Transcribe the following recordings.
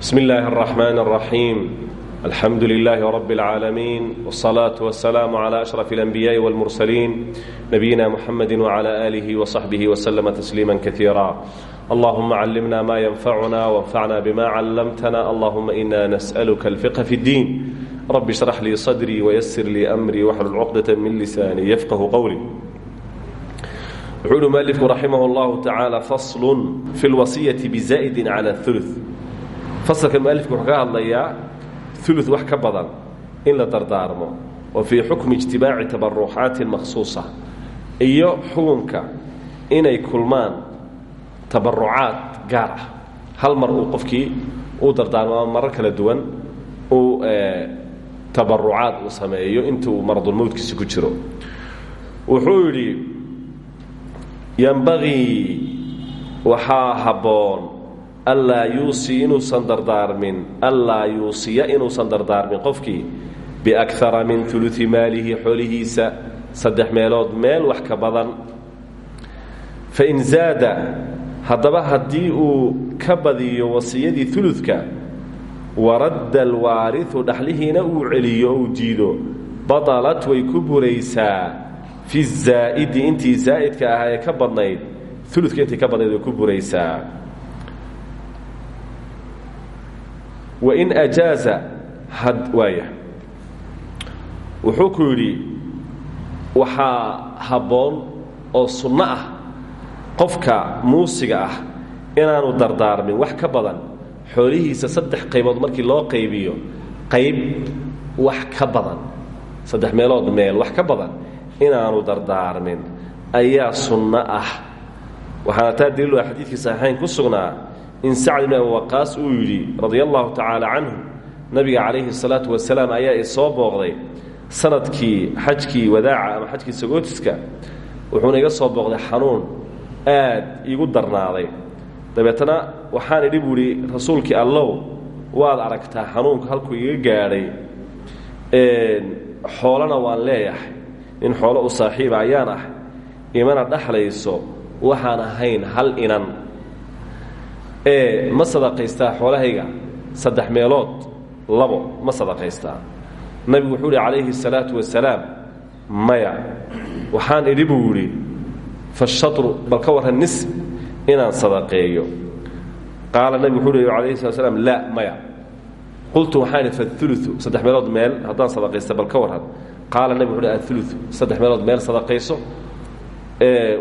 بسم الله الرحمن الرحيم الحمد لله رب العالمين والصلاة والسلام على أشرف الأنبياء والمرسلين نبينا محمد وعلى آله وصحبه وسلم تسليما كثيرا اللهم علمنا ما ينفعنا وانفعنا بما علمتنا اللهم إنا نسألك الفقه في الدين رب اشرح لي صدري ويسر لي أمري واحلل عقدة من لساني يفقه قولي wuxuu uhi mualifku raximah اllahu tacaala faslun fi lwasiyati bizaa'idin cala ulu fasalka mualifku wuxuu ka hadlayaa ulu wax ka badan in la dardaarmo wa fii xukmi ijtimaaci tabaruxaatin makhsuusa iyo xukunka inay kulmaan tabarucaad gaar ah. Hal mar uu qofkii uu dardaarmo ama marar duwan uu tabarucaad uu sameeyo intuu maradulmowdkiisi ku jiro. Wuxuu yidhi yembagii waxaa habboon allaa yuusii inuusan dardaarmin allaa yuusiya inuusan dardaarmin qofkii biakara min uluثi maalihi xoolihiisa saddex meelood meel wax ka badan. Fain zaada haddaba haddii uu ka badiyo wasiyadii uludka waradda alwaariu dhaxlihiina uu celiyo ou diido badalat way ku buraysaa. Fi zaa'idi intii zaa'idka ahaa ee ka badnayd uludka intii ka badnayd way ku buraysaa wain ajaaza waaya. Wuxuu ku yidhi waxaa habboon oo sunno ah qofka muusiga ah inaanu dardaarmin. Wax ka badan xoolihiisa saddex qaybood markii loo qaybiyo qayb wax ka badan. Saddex meelood meel wax ka badan inaanu dardaarmin. Ayaa sunno ah. Waxaana taa daliilu ah xadiidkii saxiixayn ku sugnaa in sacd ibn abi uu yidhi radia allahu tacaala canhu nabiga calayhi salaatu wasalaam ayaa i soo booqday sannadkii xajkii wadaaca ama xajkii sagootiska wuxuuna iga soo booqday xanuun aad iigu darnaaday dabeetana waxaan idhi buu idhi rasuulkii allow waad aragtaa xanuunku halkuu iga gaadhay xoolana waan leeyahay nin xoolo u saaxiiba ayaan ah imana dhaxlayso waxaan ahayn hal inan ee ma sadaqaystaa xoolahayga saddex meelood? Labo ma sadaqaystaa. Nabigu wuxuu ihi calayhi الsalaatu wasalaam maya. Waxaan idhi buu yidhi fashatru bal ka warran nis inaan sadaqeeyo. Qaala nabigu wuxuu hi alayhi slat slam laa maya. Qultu waxaan idhi saddex meelood meel haddaan sadaqaysta bal ka warran. Qaala nabig wuxu hi aulu saddex meelood meel sadaqayso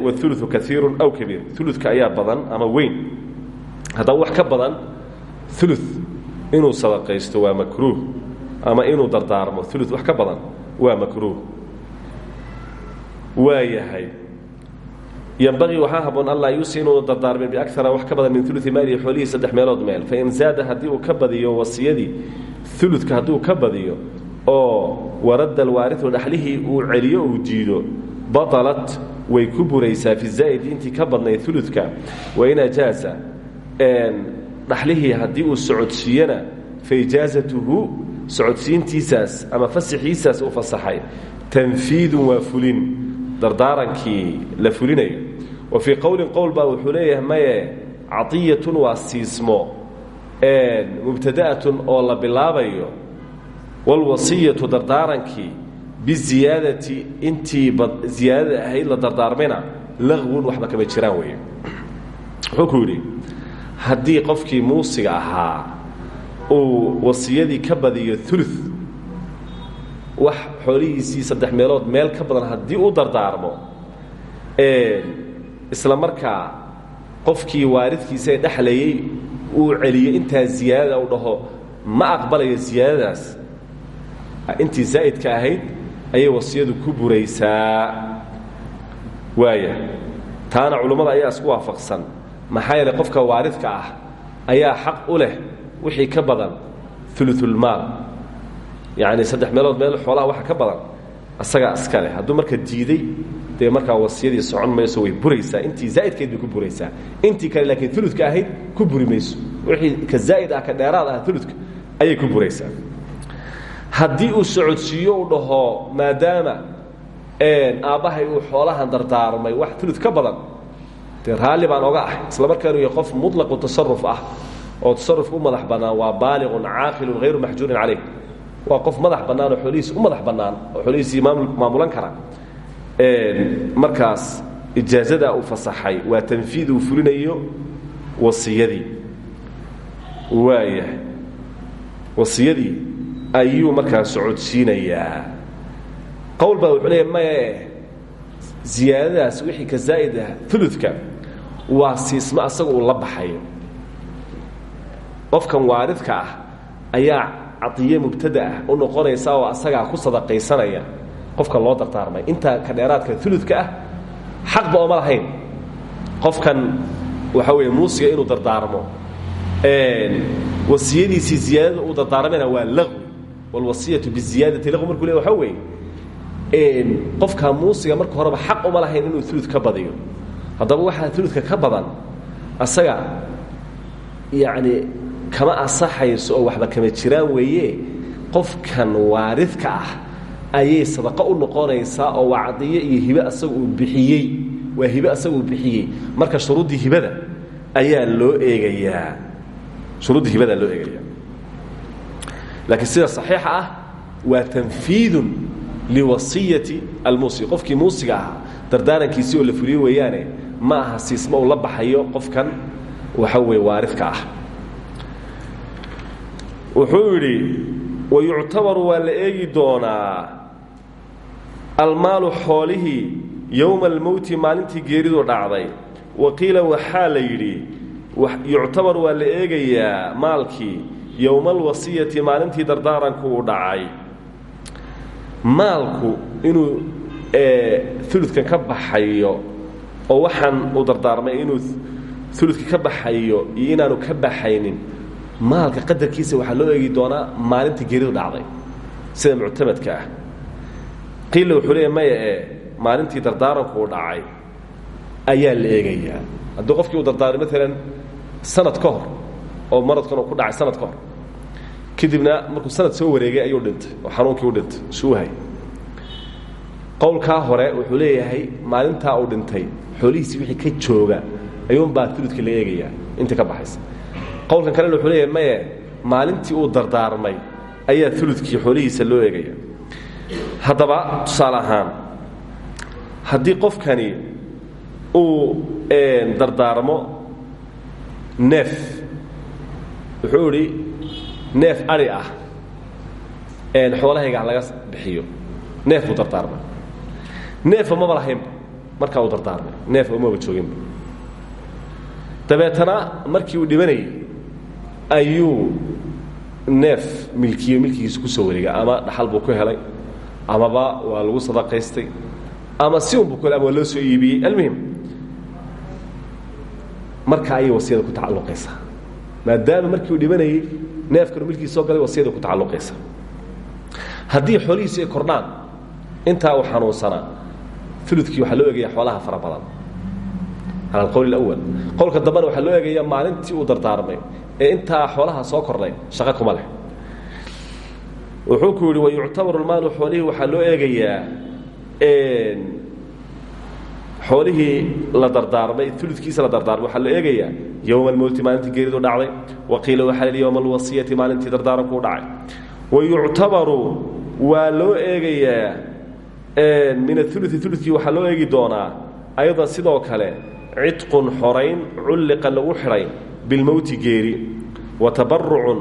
wauluu kaiiru aw kabiir. Uluka ayaa badan ama weyn haddaba wax ka badan ulu inuu sadaqaysto waa makruuh. Ama inuu dardaarmo ulu wax ka badan waa makruuh. Waa yahay. Ymbaغii waxaa haboon alla yuusi inuunu dardaarmin biakara wax ka badan min ului maalihi xoolihii saddex meelood meel. Fain zaada haddii uu ka badiyo wasiyadii uludka hadduu ka badiyo oo waradda alwaariu dhaxlihii uu celiyo uu diido badalat way ku buraysaa fi zaa'id intii ka badnayd uludka wain ajaaza dhaxlihii haddii uu socodsiiyana faijaazatuhu socodsiintiisaas ama fasaxiisaas u fasaxay. Tanfiidun waa fulin. Dardaarankii la fulinayo. Wa fii qowlin qowl baa wuxuu leeyahay maye caطiyatun waa mubtada'atun oo la bilaabayo. Wاlwasiyatu dardaarankii biziyaadati intii ziyaadada ahayd la dardaarmayna laqwun waxba kama jiraan weeye. Wuxuu haddii qofkii muusiga ahaa uu wasiyadii ka badiyo ulu wax xoolihiisii saddex meelood meel ka badan haddii uu dardaarmo isla markaa qofkii waaridkiisa ee dhexlayey uu celiyo intaa ziyaadada u dhaho ma aqbalayo ziyaadadaas. Intii zaa'idka ahayd ayay wasiyadu ku buraysaa. Waaya taana culummada ayaa isku waafaqsan maxaa yeelay qofka waaridka ah ayaa xaq u leh wixii ka badan uluulmaal yacni saddex meelood meel xoolaha waxa ka badan asagaa iska leh. Hadduu marka diiday dee markaa wasiyadii socon mayso way buraysaa. Intii zaa'idkeed ku buraysaa. Intii kale laakiin uludka ahayd ku buri wixii ka zaa'id ah ka dheeraad ah uludka ayay ku buraysaa. Haddii uu socodsiiyo u dhaho maadaama aabbahay uu xoolahan dardaarmay wax ulud ka badan dee raalli baan oga ah isla markaanu yahay qof muطlaqu tasaruf ah oo tasarufka u madax bannaan waa baaliqun caaqilun hayru maxjuurin calayh. Waa qof madax bannaan oo xoolihiisi u madax bannaan oo xoolihiisii maamulan kara markaas ijaazadaa uu fasaxay waa tanfiid uu fulinayo wasiyadii. Waayahay wasiyadii ayuu markaa socodsiinayaa. Qowl baa wuxuu leeya maye ziyaadadaas wixii ka zaa'id ah uludka waa siismo asaga uu la baxayo. Qofkan waaridka ah ayaa cadiye mubtada ah u noqonaysa oo asagaa ku sadaqaysanaya. Qofkan loo dardaarmay intaa ka dheeraadka uludka ah xaqba ooma lahayn. Qofkan waxaa weeye muusiga inuu dardaarmo. Wasiyadiisii ziyaadada uu dardaarmayna waa laqwi wاlwasiyatu biziyaadati laqwi markuu le waxa weeye qofka muusiga marka horeba xaq uma lahayn inuu ulud ka badiyo. Haddaba waxaa uludka ka badan asaga yacni kama asaxayso oo waxba kama jiraan weeye qofkan waaridka ah ayay sadaqo u noqonaysaa oo waa cadiyo iyo hibe asaga uu bixiyey. Waa hibe asaga uu marka shuruuddii hibada ayaa loo eegayaa. Shuruuddii hibadaa loo eegaya laakiin sida saxiixa ah waa tanfiidun liwasiyati almuusi qofkii muusiga ahaa dardaarankiisii oo la fuliyo weeyaane ma aha siismo uu la baxayo qofkan waxa weeye waaridka ah wuxuu yidhi wayuctabaru waa la eegi doonaa almaalu xoolihii yowma almowti maalintii geeridu dhacday wa qiila waxaa la yidhi yuctabar waa la eegayaa maalkii yowma alwasiyati maalintii dardaaranku uu dhacay maalku inuu uludkan ka baxayo oo waxaan uu dardaarmay inuu uludka ka baxayo iyo inaanu ka baxaynin maalka qadarkiisa waxaa loo eegi doonaa maalintii geeridu dhacday sida muctamadka ah. Qiilla wuxuu leeya maya ee maalintii dardaaranku uu dhacay ayaa la eegayaa. Haddii qofkii uu dardaarmay maalan sanad ka hor oo maradkan uu ku dhacay sanad ka hor kadibna markuu sanad soo wareegay ayuu dhintay oo xanuunkii dhintay shuuhay qowlkaa hore wuxuu leeyahay maalintaa uu dhintay xoolihiisii wixii ka jooga ayuunbaa uludka la eegayaa ka baxaysa. Qowlkan kalena wuxuu leeyahay maye maalintii uu dardaarmay ayaa uludkii xoolihiisa loo eegaya. Haddaba tusaale ahaan qofkani uu dardaarmo neef wuxuu neef ari ah xoolahayga laga bixiyo. Neef buu dardaarmay neefa maba lahaynba markaa uu dardaarmay neefa umaba jooginba dabeetana markii uu dhibanayay ayuu neef milkiyo milkigiisa ku soo wareegay. Ama dhaxal buu ku helay amaba waa lagu sadaqaystay ama si unbu ku ama waa loo soo iibiyey. Almuhim marka ayay wasiyada ku tacalluqaysaa. Maadaama markii uu dhibanayey neefkanu milkiisa soo galay wasiyada ku tacalluqaysa. Haddii xoolihiisi ay kordhaan intaa uu xanuunsanaa uludkii waxaa loo eegaya xoolaha fara badan. Cala alqowl اlawal qowlka dambena waxaa loo eegaya maalintii uu dardaarmay ee intaa xoolaha soo kordhay shaqo kuma leh. Wuxuu ku yidhi wayuctabaru lmaalu xoolihii waxaa loo eegayaa xoolihii la dardaarmay uludkiisa la dardaarmay waxaa loo eegayaa yowma almowti maalintii geeridu dhacday wa qiila waxaa la yowma alwasiyati maalintii dardaaranku dhacay. Wayuctabaru waa loo eegayaa min aului ulukii waxaa loo eegi doonaa aydan sidoo kale cidqun xorayn culliqa lagu xidhay bilmowti geeri. Wa tabarucun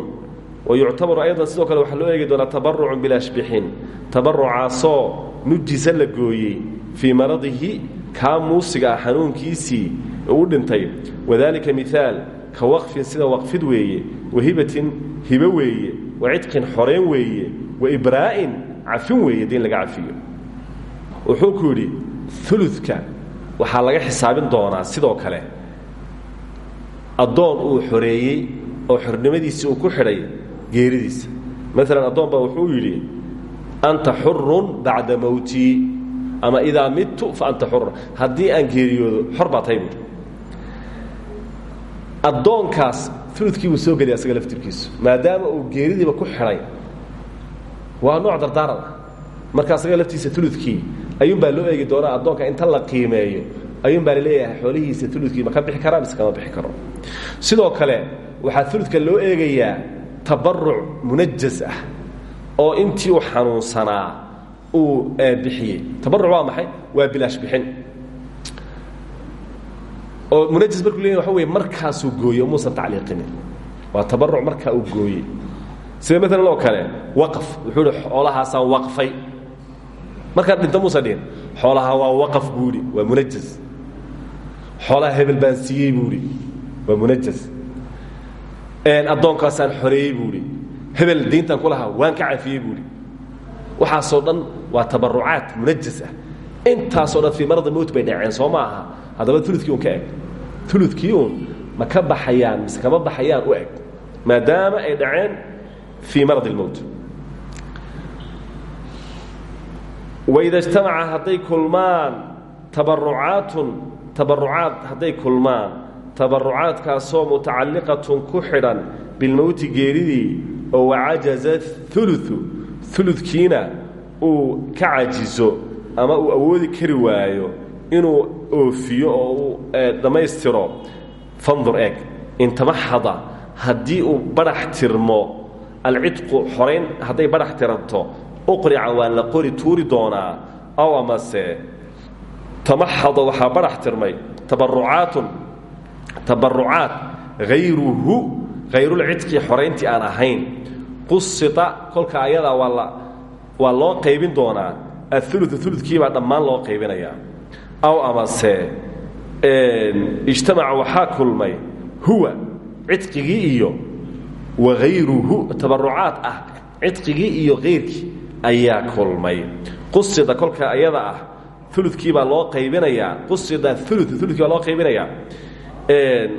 wayuctabaru aydan sidoo kale waxaa loo eegi doonaa tabarucun bilashbixin tabarucaasoo nujisa la gooyey maradihi kaa muusiga ah xanuunkiisii uu dhintay. Wadalika miaal ka waqfin sida waqfid weeye wahibatin hibo weeye wa cidqin xorayn weeye wa ibraa'in cafin weeye diin laga cafiyo. Wuxuu ku yidhi uludka waxaa laga xisaabin doonaa sidoo kale. Addoon uu xoreeyey oo xornimadiisii uu ku xidhay geeridiisa. Maalan addoon baa wuxuu yidhi anta xurun bacda mowtii ama idaa midtu fa anta xurun haddii aan geeriyoodo xor baa tahay buui addoonkaas uludkii soo gelaya asaga laftirkiisu. Maadaama uu geeridiiba ku xidhay waa nooc dardaaran ah. Marka asaga laftiisa uludkii ayuunbaa loo eegi doonaa addoonka inta la qiimeeyo. Ayuunbaa la leeyahay xoolihiisa uludkii ma ka bixi karaa mise kama bixi karo. Sidoo kale waxaa uludka loo eegayaa tabaruc munajas ah oo intii uu xanuunsanaa uu bixiyey. Tabaruc waa maxay? Waa bilaash bixin. Oo munajas markuu leeyahy waxa wey markaasuu gooye muusan tacliiqinin waa tabaruc markaa uu gooyey. Sida maalan oo kale? Waqaf wuxuu hi xoolahaasaan waqfay. Markaad dhinto muusan dhihin xoolaha waa waqaf buuhi waa munajas xoolaha hebel baan siiyey buuhi waa munajas addoonkaasaan xoreeyey buuhi hebel diintan ku lahaa waan ka cafiyey buuhi waxaasoo dhan waa tabarucaad munajis ah. Intaasoo dhan fii marad mowt bay dhaceen soo ma aha. Haddaba ka eg. Ulukii uun ma baxayaan mise kama baxayaan u eg. Maadaama ay dhaceen fii marad mowt waida ijtamaca hadday kulmaan tabarucaatun tabarucaad hadday kulmaan tabarucaadkaasoo mutacalliqatun ku xidhan bilmowti geeridii oo wacajaza ulu uludkiina uu ka cajizo ama uu awoodi kari waayo inuu oofiyo oo uu dhammaystiro fandur eeg. Intamaxada haddii uu badhax tirmo alcidqu xorayn hadday badhax tiranto uqrica waa la qori tuuri doonaa aw amase tamaxada waxaa badhax tirmay tabarucaatun tabarucaad hayruhu hayrulcidqi xorayntii aan ahayn. Qusita kolka ayadaa waa waa loo qaybin doonaa. Auluu uludkiibaa dhammaan loo qaybinayaa. Aw amase ijtamaca waxaa kulmay huwa cidqigii iyo wahayruhu tabarucaad ah cidqigii iyo hayrkii ayaa kulmay. Qusida kolka ayada ah uludkiibaa loo qaybinayaa. Qusida ulu uludkii loo qaybinayaa.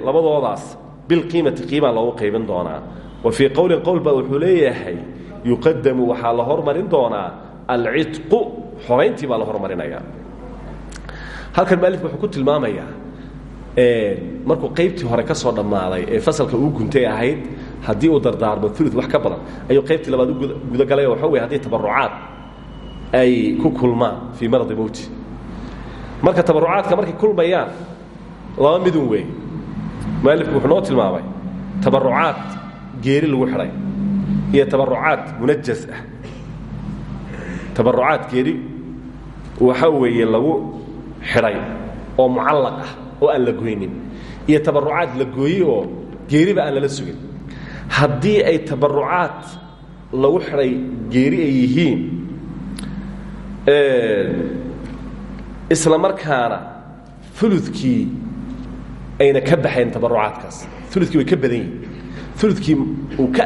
Labadoodaas bilqiimati qiimaa loogu qaybin doonaa. Wa fii qowlin qowl wuxuu leeyahay yuqadamu waxaa la hormarin doonaa alcidqu xorayntii baa la hormarinayaa. Halkan mualifku wuxuu ku tilmaamayaa markuu qaybtii hore ka soo dhammaaday ee fasalka uu guntay ahayd haddii uu dardaarmo ulu wax ka badan ayuu qaybtii labaad u gudagalay waxa wey haddii tabarucaad ay ku kulmaan fii maradi mowti marka tabarucaadka markay kulmayaan laba midun weey. Mualifku wuxuu noo tilmaamay tabarucaad geeri lagu xidhay iyo tabarucaad munajas ah. Tabarucaad geeri waxa weeye lagu xidhay oo mucallaq ah oo aan la goynin iyo tabarucaad la gooyey oo geeriba aan lala sugin. Haddii ay tabarucaad lagu xidhay geeri ay yihiin isla markaana uludkii ayna ka baxayn tabarucaadkaas uludkii way ka badan yihiin uludkii uu ka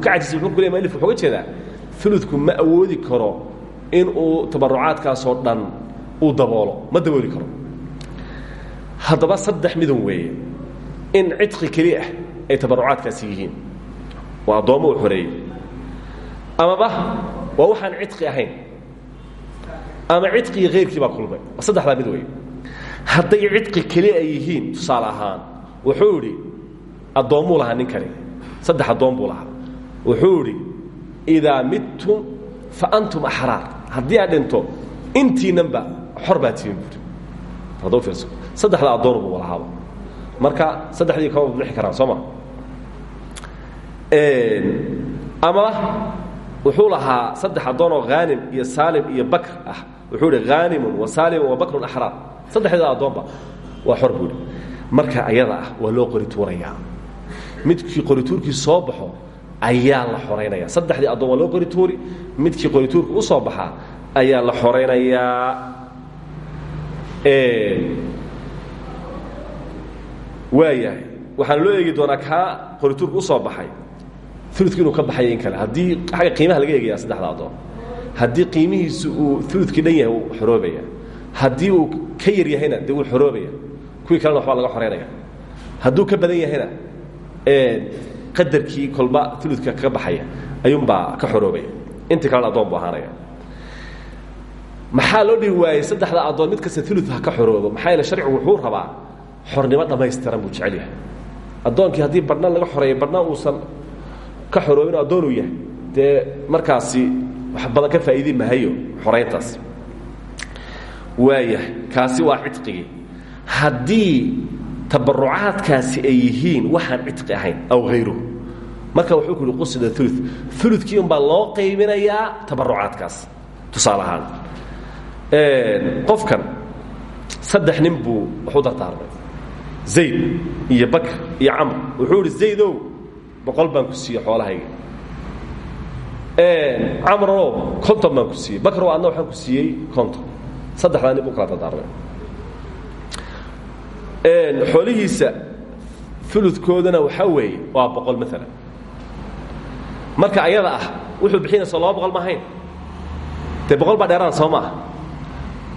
cajisay wuxuu ku le malif wuxuu ga jeedaa uludku ma awoodi karo inuu tabarucaadkaasoo dhan uu daboolo ma dabooli karo. Haddaba saddex midun weeye in cidqi keli ah ay tabarucaadkaasi yihiin waa addoommo u xoreeyey. Amaba waa waxaan cidqi ahayn ama cidqi iyo hayrkii baa kulmay saddexdaa mid weeye. Hadday cidqi keli ay yihiin tusaale ahaan wuxuu idhi addoommuu lahaa ninkani. Saddex addoon buu lahaa. Wuxuu idhi idaa midtum fa antum axraar haddii aad dhinto intiinanba xor baa tihin fiirso. Saddexda addoon buu lahaaba. Marka saddexdii kama bixi karaan soo ma? Ama wuxuu lahaa saddex addoonoo haanim iyo saalim iyo bakr ah. Wuxuu ihi haanimun wa saalimun wa bakrun axraar saddexda addoonba waa xor marka ayada ah waa loo qori tuurayaa midkii qorituurkii soo baxo ayaa la xoraynaya saddexdii addoon waa loo qori tuuri midkii qorituurka u soo baxaa ayaa la xoraynayaa waayahay waxaana loo eegi doonaa kaa qorituurka u soo baxay. Uludki inuu ka baxaya in kale haddii agga qiimaha laga eegaya saddexda addoon haddii qiimihiisu uu uludkii dhan yahay wuu xoroobaya haddii uu ka yar yahayna dee wuu xoroobaya kuwii kalena waxbaa laga xoraynaya hadduu ka badan yahayna qadarkii kolba uludka kaga baxaya ayuunbaa ka xoroobaya intii kalena addoon buu ahaanaya. Maxaa loo dhihi waayey saddexda addoon mid kasta ulud ha ka xoroobo maxaa yeele sharcigu wuxuu rabaa xornimo dhammaystiran buu jecel yahay. Addoonkii haddii badhna laga xoreeyo badhna uusan ka xoroobin oo addoonuu yahay dee markaasi wax badan ka faa'iidi mahayo xorayntaas waayahay kaasi waa cidqigii. Haddii tabarucaadkaasi ay yihiin waxaan cidqi ahayn aw hayruhu marka wuxuu ku yihi qusida ulu ulukii umbaa loo qaybinayaa tabarucaadkaas tusaale ahaan. Qofkan saddex nin buu waxu dardaarmay. Zayd iyo bakr iyo camr. Wuxuu ihi zaydow boqol baan ku siiyey xoolahayga camrow konton baan ku siiyey. Bakrow adna waxaan ku siiyey konton. Saddexdaa nin buu kala dardaarmay xoolihiisa uludkoodana waxaa weeye waa boqol maalan marka ayada ah wuxuu bixinayso laba boqol ma ahayn. Dee boqol baa dheeraan soo maaha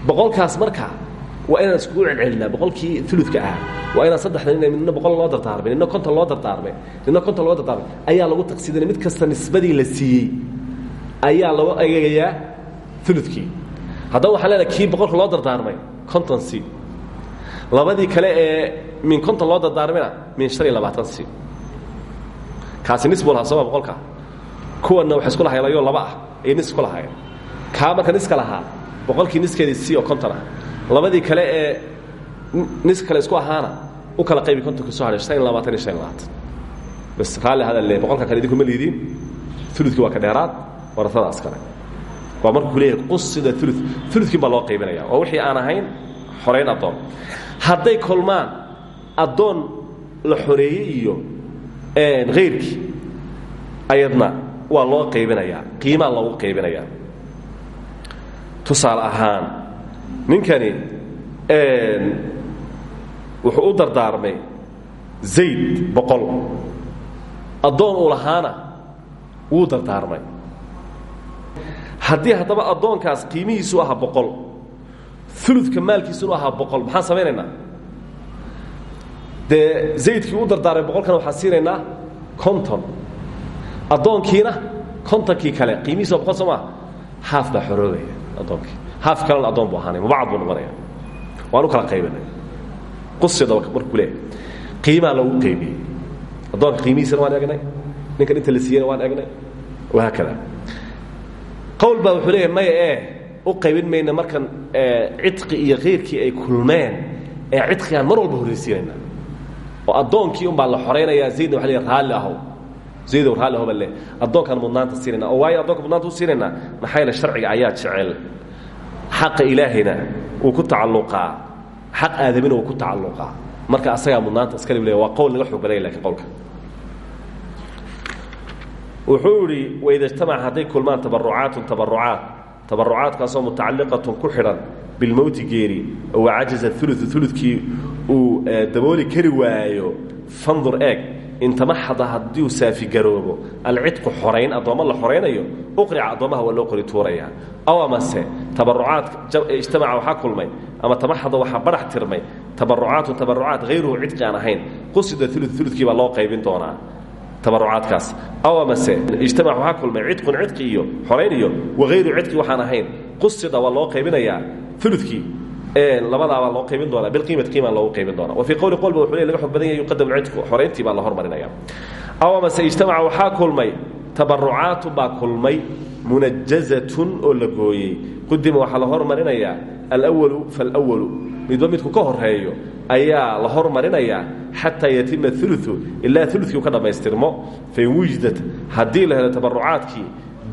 boqolkaas marka waa inaan iskugu celcelinaa boqolkii uludka ahaa waa inaan saddexda nin nina boqol loo dardaarmay nina konton loo dardaarmay nina konton loo dardaarmay. Ayaa lagu taqsiidinay mid kasta nisbadii la siiyey. Ayaa lagu egayaa uludkii haddaba waxaan leenahay kii boqolka loo dardaarmay konton c labadii kale ee min konton loo dardaarmina min han iyo labaatan c kaasi nis buu lahaa sooma boqolka kuwanna waxay isku lahaylayoo laba ah ayay nis isku lahaayeen kaa marka niska lahaa boqolkii niskeedii c oo konton ah. Labadii kale ee nis kale isku ahaana u kala qaybi kontonka soo hadhay han iyo labaatan iyo han iyo labaatan. Bas raalli hada le boqolka kale idinku ma liidiin uludkii waa ka dheeraad warasadaas kale waa markuu leeyahay qusida ulu uludkiin baa loo qaybinaya waa wixii aan ahayn xorayn addoon hadday kolmaan addoon la xoreeyey iyo hayrkii ayadna waa loo qaybinayaa qiimaa loogu qaybinayaa tusaale ahaan ninkani wuxuu u dardaarmay zayd boqol. Addoon uu lahaana wuu dardaarmay. Haddii haddaba addoonkaas qiimihiisu ahaa boqol uludka maalkiisunu ahaa boqol. Maxaan samaynaynaa dee zaydkii u dardaarmay boqolkana waxaan siinaynaa konton. Addoonkiina kontonkii kale. Qiimihiisu waa boqol soo maa haaf baa xoroobaya addoonkii haaf kalena addoon buu ahaanay. Mubacad buu noqonaya. Waan u kala qaybinay qusida markuu leeyahay. Qiimaa loogu qaybiyey addoonka qiimihiisana waan egnay ninkan inta la siiyeyna waan egnay wahaakada qowl baa wuxuu leeyahay maya ee u qaybin mayna markan cidqi iyo kayrkii ay kulmeen ee cidqigaan mar walba horraysiinayna oo addoonkii un baa la xoraynayaa zaydna waa l raalli ahow. Zaydow raalli addoonkaan mudnaanta siinayna. Oo waayo addoonka mudnaanta u siinaynaa maxaa yeele sharciga ayaa jecel. Xaqa ilaahayna wuu ku tacalluqaa. Xaq aadamina wuu ku tacalluqaa. Marka asagaa mudnaanta iskale le waa qowl naga xoog badanya qowlka. Wuxuu idhi waida ijtamaca hadday kulmaan tabarucaatun tabarucaat tabarucaadkaasoo mutacalliqatun ku xidhan bilmowti geeri oo cajaza ulu uludkii uu dabooli kari waayo. Fandur eeg intamaxada hadduu saafigaroobo alcidqu xorayn addoommo la xoraynayo uqrica addoommaha waa loo qori tuuraya. Aw amase tabarucaad ijtamaca waxaa kulmay ama tamaxada waxaa badhax tirmay tabarucaatun tabarucaat hayruhu cidqi aan ahayn qusida ulu uludkii baa loo qaybin doonaa tabarucaadkaas. Aw amase ijtamac waxaa kulmay cidqun cidqi iyo xorayn iyo wahayru cidqi waxaan ahayn. Qusida waa loo qaybinayaa. Uludkii labadaabaa loo qaybin doonaa. Bilqiimati qiimaa loogu qaybin doonaa. Wa fii qowli qolba wuxuu le laga xog badan yahay yuqadam cidqu xorayntii baa la hormarinaya aw amase ijtamaca waxaa kulmay tabarucaatu baa kulmay munajazatun oo la gooyey. Qudima waxaa la hormarinayaa alwalu falwalu midba midku ka horeeyo ayaa la hormarinayaa xataa yatima ulu ilaa ulukii u ka dhammaystirmo. Fain wujdat haddii la helo tabarucaadkii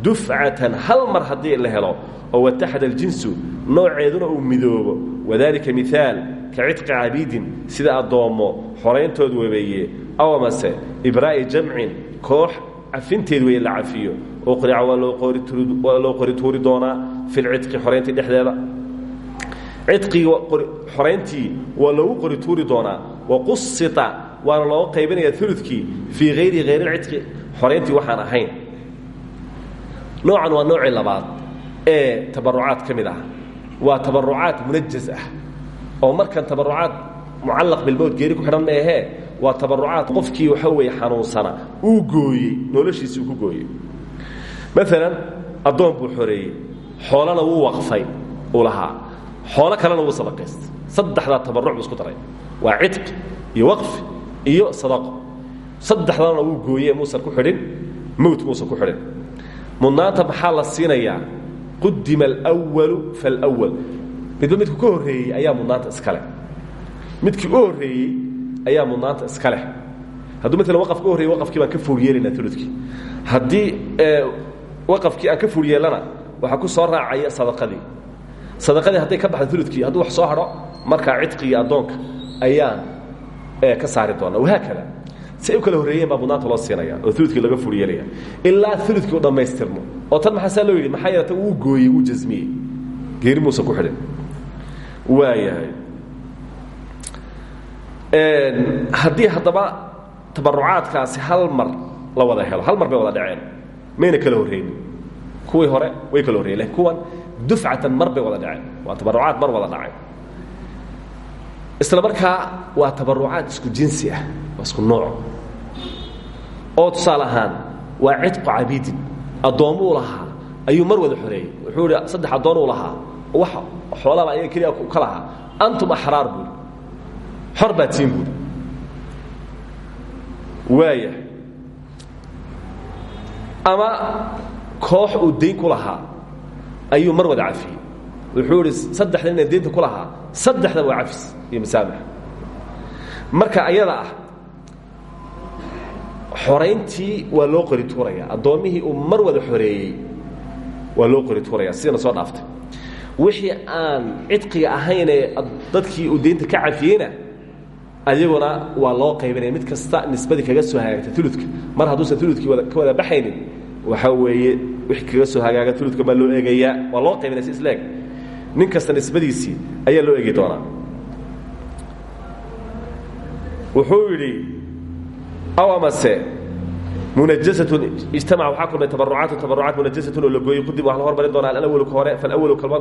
dufcatan hal mar haddii la helo oo wataxada aljinsu nooceeduna uu midoobo. Wadalika miaal ka cidqi cabiidin sida addoommo xorayntood webeeye aw amase ibraa'i jamcin koox cafinteed wey la cafiyo. Uqrica waa loo qori tuuri doonaa fi lcidqi xorayntii dhexdeeda cidqiga xorayntii waa loogu qori tuuri doonaa. Waqusita waana looga qaybinaya uludkii fii hayri hayrilcidqi xorayntii waxaan ahayn. Noocan waa noocii labaad ee tabarucaad ka ah. Waa tabarucaad munajaz ah. Oo markan tabarucaad mucallaq bilmowt geeri ku xidhan maahee waa tabarucaad qofkii waxa weeye xanuunsana. Uu gooyey noloshiisii ku gooyey. Maalan addoon buu xoreeyey. Xoolana wuu waqfay uu xoolo kalena wuu sadaqaystay saddexdaa tabaruc buu isku daray. Waa cidq iyo waqfi iyo sadaqo saddexdana wuu gooye muusan ku xidhin mowt muusan ku xidhin. Mudnaanta maxaa la siinayaa? Qudima alwalu falwal midba midku ka horreeyey ayaa mudnaanta iskale midkii u horreeyey ayaa mudnaanta iska leh. Hadduu maalan waqaf ka horreyey waqafkii ka foog yeelaynaa uludkii haddii waqafkii aan ka foog yeelana ku soo raacaya sadaqadii sadaqadii hadday ka baxdo uludkii hadduu wax soo hadho markaa cidqigii addoonka ayaan ka saari doona wahaakada si ay u kala horreeyeen baa mudnaanta loo siinaya oo uludkii laga foog yeelaya ilaa uludkii u dhammaystirmo. Oo tan maxaa saa loo yidhi? Maxaa yeelata wuu gooyey wuu jasmiyey geeri muusan ku xidhin waayahay haddii haddaba tabarucaadkaasi hal mar la wada helo hal mar bay wada dhaceen. Mayna kala horreynin. Kuwii hore way kala horreyen kuwan dufcatan mar bay wada dhaceen waa tabarucaad mar wada dhacay isla markaa waa tabarucaad isku jinsi ah waa isku nooc oo tusaale ahaan waa cidqu cabiidin addoommuu lahaa ayuu mar wada xoreeyey wuxuu ihi saddex addoonuu lahaa wax xoolaba ayaga keliya ka lahaa antum axraar buuri xor baa tiin buuri waaya ama koox uu dayn ku lahaa ayuu mar wada cafiyey. Wuxuu ihi saddexda inaan daynta ku lahaa saddexda waa cafis iyo masaamax. Marka ayada ah xorayntii waa loo qori tuuraya addoommihii uu mar wada xoreeyey waa loo qori tuuraya sidana soo dhaaftay. Wixii aan cidqiga ahaynee dadkii uu deynta ka cafiyeyna ayaguna waa loo qaybinaya. Mid kasta nisbadii kaga soo hagaagta uludka mar hadduusan uludkii ka wada baxaynin waxaa weeye wixii kaga soo hagaaga uludka baa loo eegayaa. Waa loo qaybinaya si isleeg. Nin kasta nisbadiisii ayaa loo eegi doonaa. Wuxuu yidhi aw amase munajasatun ijtamaca waxaa kulmay tabarucaatu tabarucaat munajasatun oo la gooyey qudib waxaa la hormarin doonaa alawalu ka hore falawalu kalma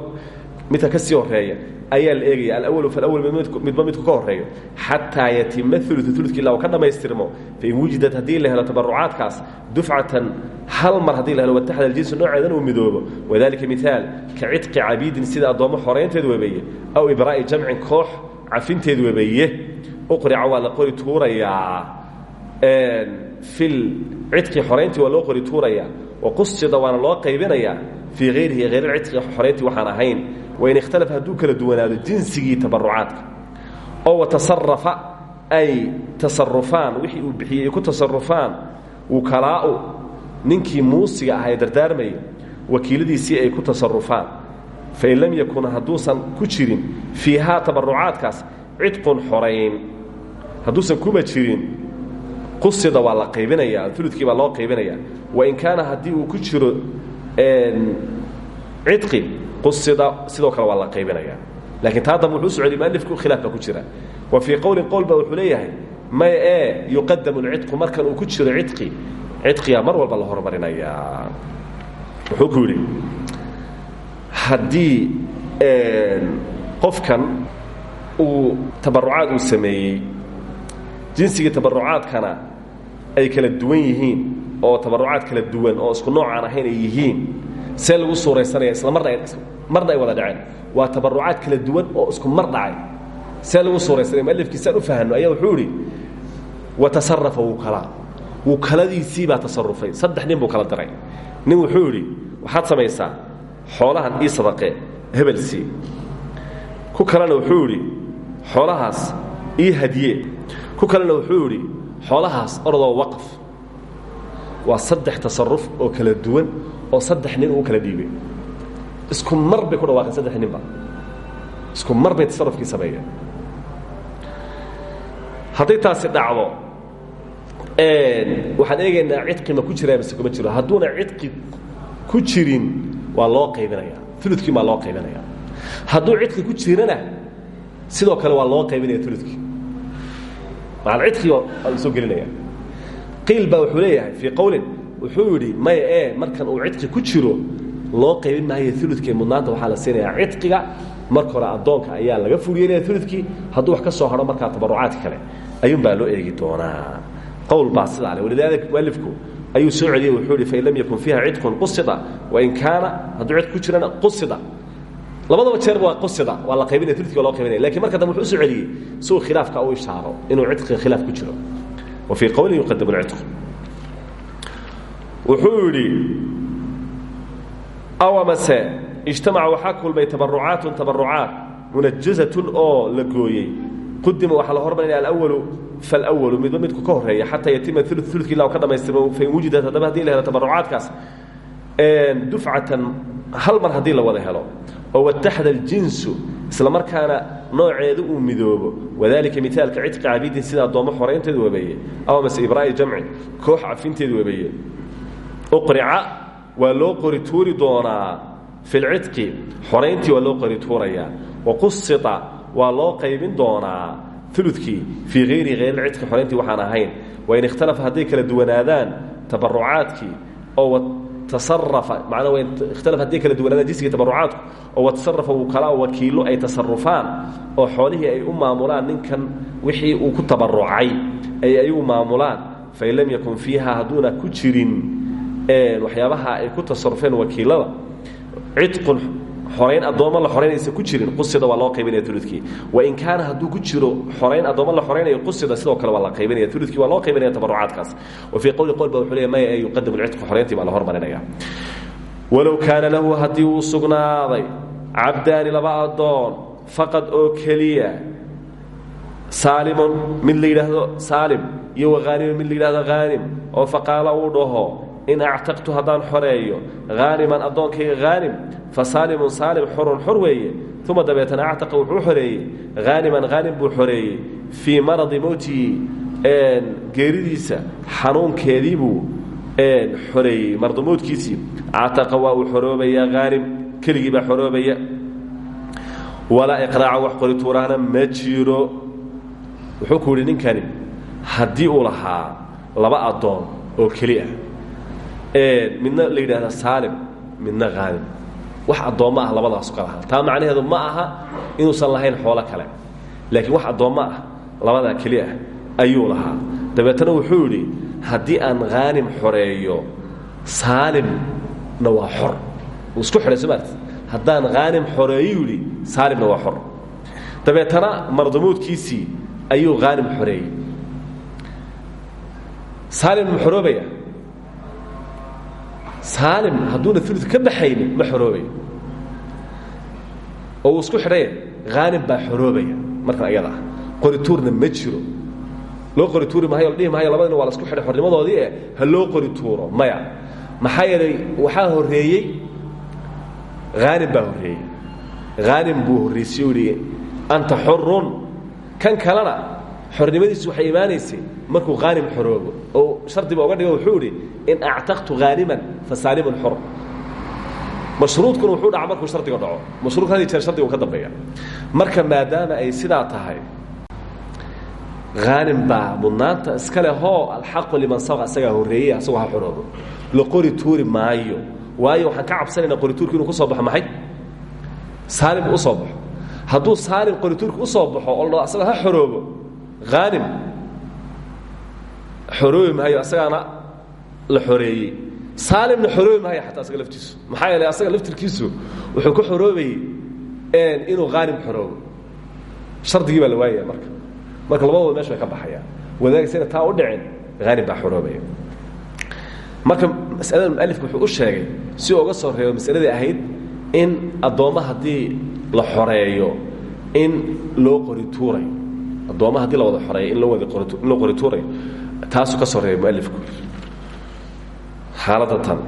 midka ka sii horreeya ayaa la eegaya alawalu falawal midba midku ka horeeyo xataa yatima ulu uludki ila uu ka dhammaystirmo fain wujidat haddii la helo tabarucaadkaas dufcatan hal mar haddii la helo wataxda aljinsu nooceedan uu midoobo. Wadalika miaal ka cidqi cabiidin sida addoommo xoraynteed webeeye aw ibraa'i jamcin koox cafinteed webeeye uqrica waa la qori tuurayaa fil cidqi xorayntii waa loo qori tuurayaa waqusida waana loo qaybinayaa fii hayrihi hayr cidqi xorayntii waxaan ahayn wain ikhtalafa hadduu kala duwanaado jinsigii tabarucaadka oo watasarafa ay tasarufaan wixii uu bixiyey ay ku tasarufaan wukalaa'u ninkii muusiga ah ee dardaarmaya ay ku tasarufaan fain lam yakun hadduusan ku jirin fiihaa tabarucaadkaas cidqun xorayn. Hadduusan kuba jirin qusida waa la qaybinaya uludkii baa loo qaybinaya wain kaana haddii uu ku jiro cidqi qusida sidoo kale waa la qaybinaya laakiin taa dambe wuxuu socday mualifku khilaafka ku jira. Wa fii qowlin qowlba wuxuu leeyahay may ee yuqadamu lcidqu markan uu ku jiro cidqi. Cidqiga mar walba la hormarinayaa wuxuu ku yidhi haddii qofkan uu tabarucaad uu sameeyey jinsigii tabarucaadkana ay kala duwan yihiin oo tabarucaad kala duwan oo isku noocaan ahayn ay yihiin see lagu suuraysanaya isla marna marna ay wada dhaceen. Waa tabarucaad kala duwan oo isku mar dhacay. See lagu suuraysanaya mualifkiisaan u fahano ayaa wuxuu idhi watasarafa wukalaa wukaladiisii baa tasarufay saddex nin buu kala diray nin wuxuu idhi waxaad samaysaa xoolahan ii sadaqee hebel sii. Ku kalena wuxuu idhi xoolahaas ii hadiye ku kalena wuxuu idhi xoolahaas orodoo waqf. Waa saddex tasaruf oo kala duwan oo saddex nin uu kala dhiibay. Isku mar ku dhawaaqeen saddex ninba. Isku mar bay tasarufkii sameeyeen. Hadday taasi dhacdo waxaan eegaynaa cidqi ma ku jiraa mise kuma jiro. Hadduuna cidqi ku jirin waa loo qaybinaya uludkii baa loo qaybinaya hadduu cidqi ku jirana sidoo kale waa loo qaybinaya uludkii soo gelinaya. Qiil baa wuxuu leeyahay fii qowlin wuxuu yidhi maya ee markan uu cidqi ku jiro loo qaybin maayo uludkii mudnaanta waxaa la siinayaa cidqiga marka hore addoonka ayaa laga fulyeelaya uludkii hadduu wax ka soo haro markaa tabarucaadka kale. Ayuun baa loo eegi doonaa. Qowl baa sidaa le walidaalika mualifku ayuu soo celiyey wuxuu yidhi fain lam yakun fiiha cidqun qusida wain kaana hadduu cidq ku jirana qusida labadaba jeerba waa qusida waa la qaybinaya uludkii waa loo qaybinaya laakiin marka dambe wuxuu u soo celiyey si uu khilaafka u ishaaro inuu cidqiga khilaaf ku jiro. Wa fii qowlin yuqadamu lcidqu wuxuu yidhi awamase ijtamaca waxaa kulmay tabarucaatun tabarucaat munajazatun oo la gooyey. Qudima waxaa la hormarinaya alawalu falwalu midba midku ka horreeya xataa yatima ulu ulki ila ka dhamaystirmo fain wujidat haddaba haddii la helo tabarucaadkaas dufcatan hal mar haddii la wada helo oo wataxda aljinsu isla markaana nooceedu uu midoobo. Wadalika miaalka cidqi cabidin sida addoommo xoraynteedu webeeye aw mase ibraa'i jamcin koox cafinteedu webeeye uqrica waa loo qori tuuri doonaa fi lcidqi xorayntii waa loo qori tuurayaa waqusita waa loo qaybin doonaa ulukii fii hayri hayrilcidqi xorayntii waxaan ahayn. Wain ikhtalafa hadday kala duwanaadaan tabarucaadkii oo ikhtalaf hadday kala duwanaadaan jinsigii tabarucaadku oo watasarafa uu kala wakiillo ay tasarufaan oo xoolihii ay u maamulaan ninkan wixii uu ku tabarucay ay ayagu maamulaan fain lam yakun fiiha hadduuna ku jirin waxyaabaha ay ku tasarufeen wakiilada cidqun xorayn addoommo la xoraynaysa ku jirin qusida waa loo qaybinaya uludkii wain kaana hadduu ku jiro xorayn addoommo la xoraynayo qusida sidoo kale waa la qaybinaya uludkii waa loo qaybinaya tabarucaadkaas wa fii qowli qol ba wuxuu leeya maya ee yuqadam alcidqu xorayntii baa la hormarinaya walow kaana lahu haddii sugnaaday cabdaani laba addoon faqad oo keliya saalimun mid la yidhaahdo iyo wahanimun mid la yidhahdo haanim oo faqaala uu dhaho in actaqtu haddaan xoreeyo haaniman addoonkayga haanim fa saalimun saalim xurun xor weeye uma dabeetana actaqa wuxuu xoreeyey haaniman haanim buu xoreeyey fii maradi mowtihi geeridiisa xanuunkeedii buu xoreeyey mardamoodkiisii actaqa waa uu xoroobayaa haanim keligii baa xoroobaya walaa iqraaca wax qori tuuraana ma jiro wuxuu ku yidhi ninkani haddii uu lahaa laba addoon oo keli midna la yidhaahda saalim midna haanim wax addoommo ah labadaasu ka lahaa. Taa macnaheedu ma aha inuusan lahayn xoolo kale laakiin wax addoommo ah labadaa keli ah ayuu lahaa. Dabeetana wuxuu yidhi haddii aan haanim xoreeyo saalimna waa xor. Isku xidhay soo maarti haddaan haanim xoreeyu yidhi saalimna waa xor. Dabeetana mardamuudkiisii ayuu haanim xoreeyey. Saalim ma xoroobaya saalim hadduuna ulu ka baxaynin ma xoroobayo oo isku xidhaya haanim baa xoroobaya markan ayada ah. Ma jiro. Loo qori tuuri maayo la dhihi labadina waa isku xidhay xornimadoodii eh ha loo qori maya. Maxaa yeelay waxaa horreeyey haanim baa horreeyey. Haanim buu yihi anta xurun kan kalena xornimadiisu waxay imaanaysay markuu haanim xoroobo oo shardiba oga dhigo wuxuu idhi in actaqtu haaniman fa saalimun xor. Mashruudkuna wuxuu dhaca markuu shardiga dhaco. Mashruudka had jeer shardiga ka dambeeya. Marka maadaama ay sidaa tahay haanim baa mudnaanta iska leh hoo alxaqu liman sabaqa isagaa horreeyey asagoo ha xoroobo. La maayo. Waayo waxaan ka cabsanaynaa qorituurki inuu ku soo baxo maxay? Saalim u soo baxo. Hadduu saalim qorituurki u soo baxo oo asagoo ha xoroobo. Haanim xoroobi maayo asagaana la xoreeyey. Saalimna xoroobi maayo xataa asaga laftiisu. Maxaa yeelay asaga laftirkiisu wuxuu ku xoroobayey inuu haanim xoroobo shardigii baa la waayaya marka. Marka labadooda mesh ka baxayaan wadaagaysana taa u dhicin haanim baa xoroobaya marka masalada mualifku wuxuu u sheegay si uga soo reebo masaladii ahayd in addoomma haddii la xoreeyo in loo qori tuurayo. Addoomma haddii la wada xoreeyo in loo wada in loo taasuu ka soo reebay mualifku xaaladda tan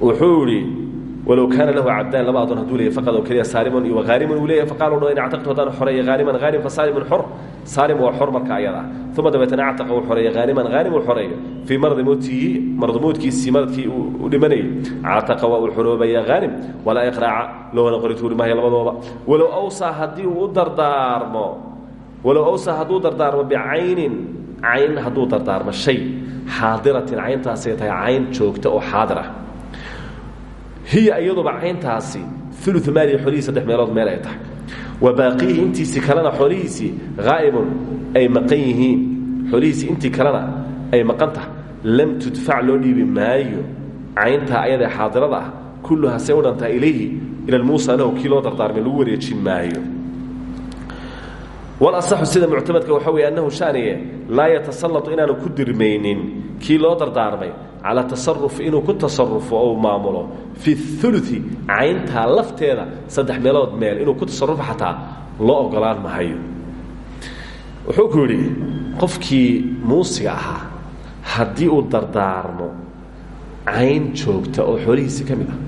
wuxuu idhi walow kaana lahu cabdaan laba adoon haduu leeyahy faqad oo keliya saalimun iyo haanimun uu leeyahy faqaalu dho in actaqtu haddaan xoreeya haaniman haanim fa saalimun xor. Saalim waa xor marka ayada ah. Uma dabeetana actaqa uu xoreeya haaniman haanim uu xoreeyo. Fii maradi mowtihi mardamoodkiisii maradkii uu dhimanayay cataqa waa uu xoroobaya haanim walaa iqraaca loona qori tuuri maayo labadooda walow awsaa haddii uu u dardaarmo walow awsaa hadduu dardaarmo bicaynin cayn hadduu dardaarmo shay. Xaadiratin tahay cayn joogta oo xaadir ah. Hiya iyaduba cayntaasi ulu maalihi xoolihii saddex meelood meel ay tahay. Wa baaqiihi intiisii kalena xoolihiisii haa'ibun ay maqan yihiin. Xoolihiisii intii kalena ay maqan lam tudfac loo dhiibi maayo. Cayntaa ayada xaadirada ah kulluhaa say u dhantaha ilayhi ila lmuusa lahu kii loo dardaarmay lagu wareejin maayo walasaxu sida muctamadka waxa weeye annahu shaaniye laa yatasallatu inaanu ku dirmaynin. Kii loo dardaarmay calaa tasarufi inuu ku tasarufo ou maamulo. Fi ului cayntaa lafteeda saddex meelood meel inuu ku tasarufo xataa loo ogolaan mahayo wuxuu ku yidhi qofkii muusiga ahaa haddii uu dardaarmo cayn joogta oo xoolihiisii ka mid ah.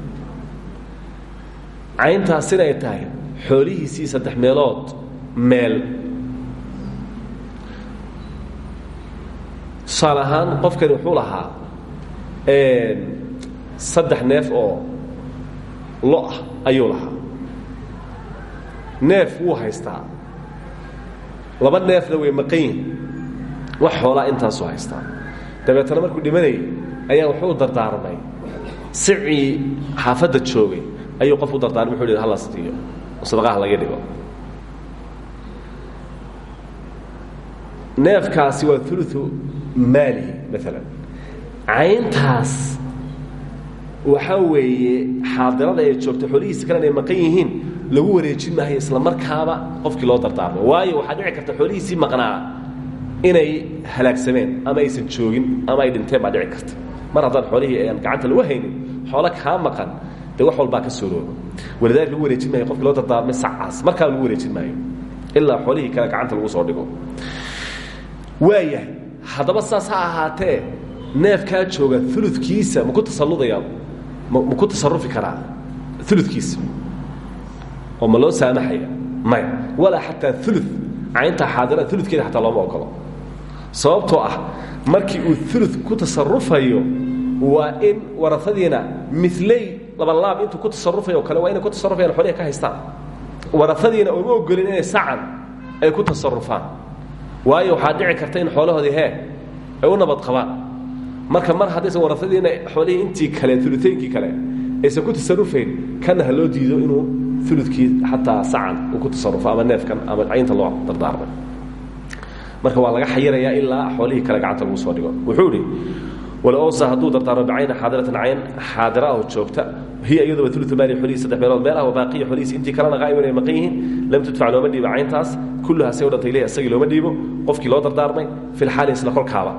Cayntaasina ay tahay xoolihiisii saddex meelood meel tusaale ahaan qofkani wuxuu lahaa saddex neef oo lo ah ayuu lahaa. Neef wuu haystaa. Laba neefna way maqan yihiin wax xoolaa intaasuu haystaa. Dabeetana markuu dhimanayay ayaa wuxuu dardaarmay. Sicii xaafadda joogay ayuu qof u dardaarmay. Wuxuu hi hala siiyo oo sadaqaha laga dhigo. Neefkaasi waa ulu maalihi maalan cayntaas waxaa weeye xaadirada ee joogta xoolihiisa kalena ay maqan yihiin lagu wareejin maayo isla markaaba qofkii loo dardaarmo waayo waxaa dhici karta xoolihiisii maqnaa inay halaagsameen ama aysan joogin ama ay dhinteen baa dhici karta mar haddaan xoolihii aan gacanta lagu haynin xoolo kaa maqan dee wax walbaa ka soolooba walidalik lagu wareejin maayo qofkii loo dardaarmay sacaas markaaba lagu wareejin maayo ilaa xoolihii kale gacanta lagu soo dhigo waayahay haddaba saas ha ahaatee neefkaa jooga uludkiisa maku tasaludaya ma ku tasarufi karaa uludkiisa oo ma loo saamaxaya? Maya walaa xataa ulu caynta xaadirada uludkeeda xataa looma ogolo sababtoo ah markii uu ulu ku tasarufayo waa in warafadiina miley labalaab intuu ku tasarufayo kale waa inay ku tasarufayaan xoliha ka haystaan. Warafadiina ooma ogolin inay sacan ay ku tasarufaan waayo waxaa dhici karta in xoolahoodii hee ay u nabad qabaan. Marka mar haddaysan warafadiina xoolihii intii kale uluteynkii kale aysan ku tasarufayn kana ha diido inuu uludkii xataa sacan uu ku tasarufo ama neefkan ama caynta loo dardaarmay marka waa laga xayirayaa ilaa xoolihii kale gacanta lagu soo dhigo. Wuxuu idhi walowsa hadduu dardaarmo bicayna xaadiratan cayn xaadira aho joogta. Hiya iyaduba ulu maali xolihiis saddex meelood meel ah wabaaqiya xolihiis intii kalena qaa'iman ay maqan yihiin lam tudfac looma dhiibo cayntaas. Kulluhaa say u dhantay ileyh isagii looma dhiibo. Qofkii loo dardaarmay fi lxaali isla kolkaaba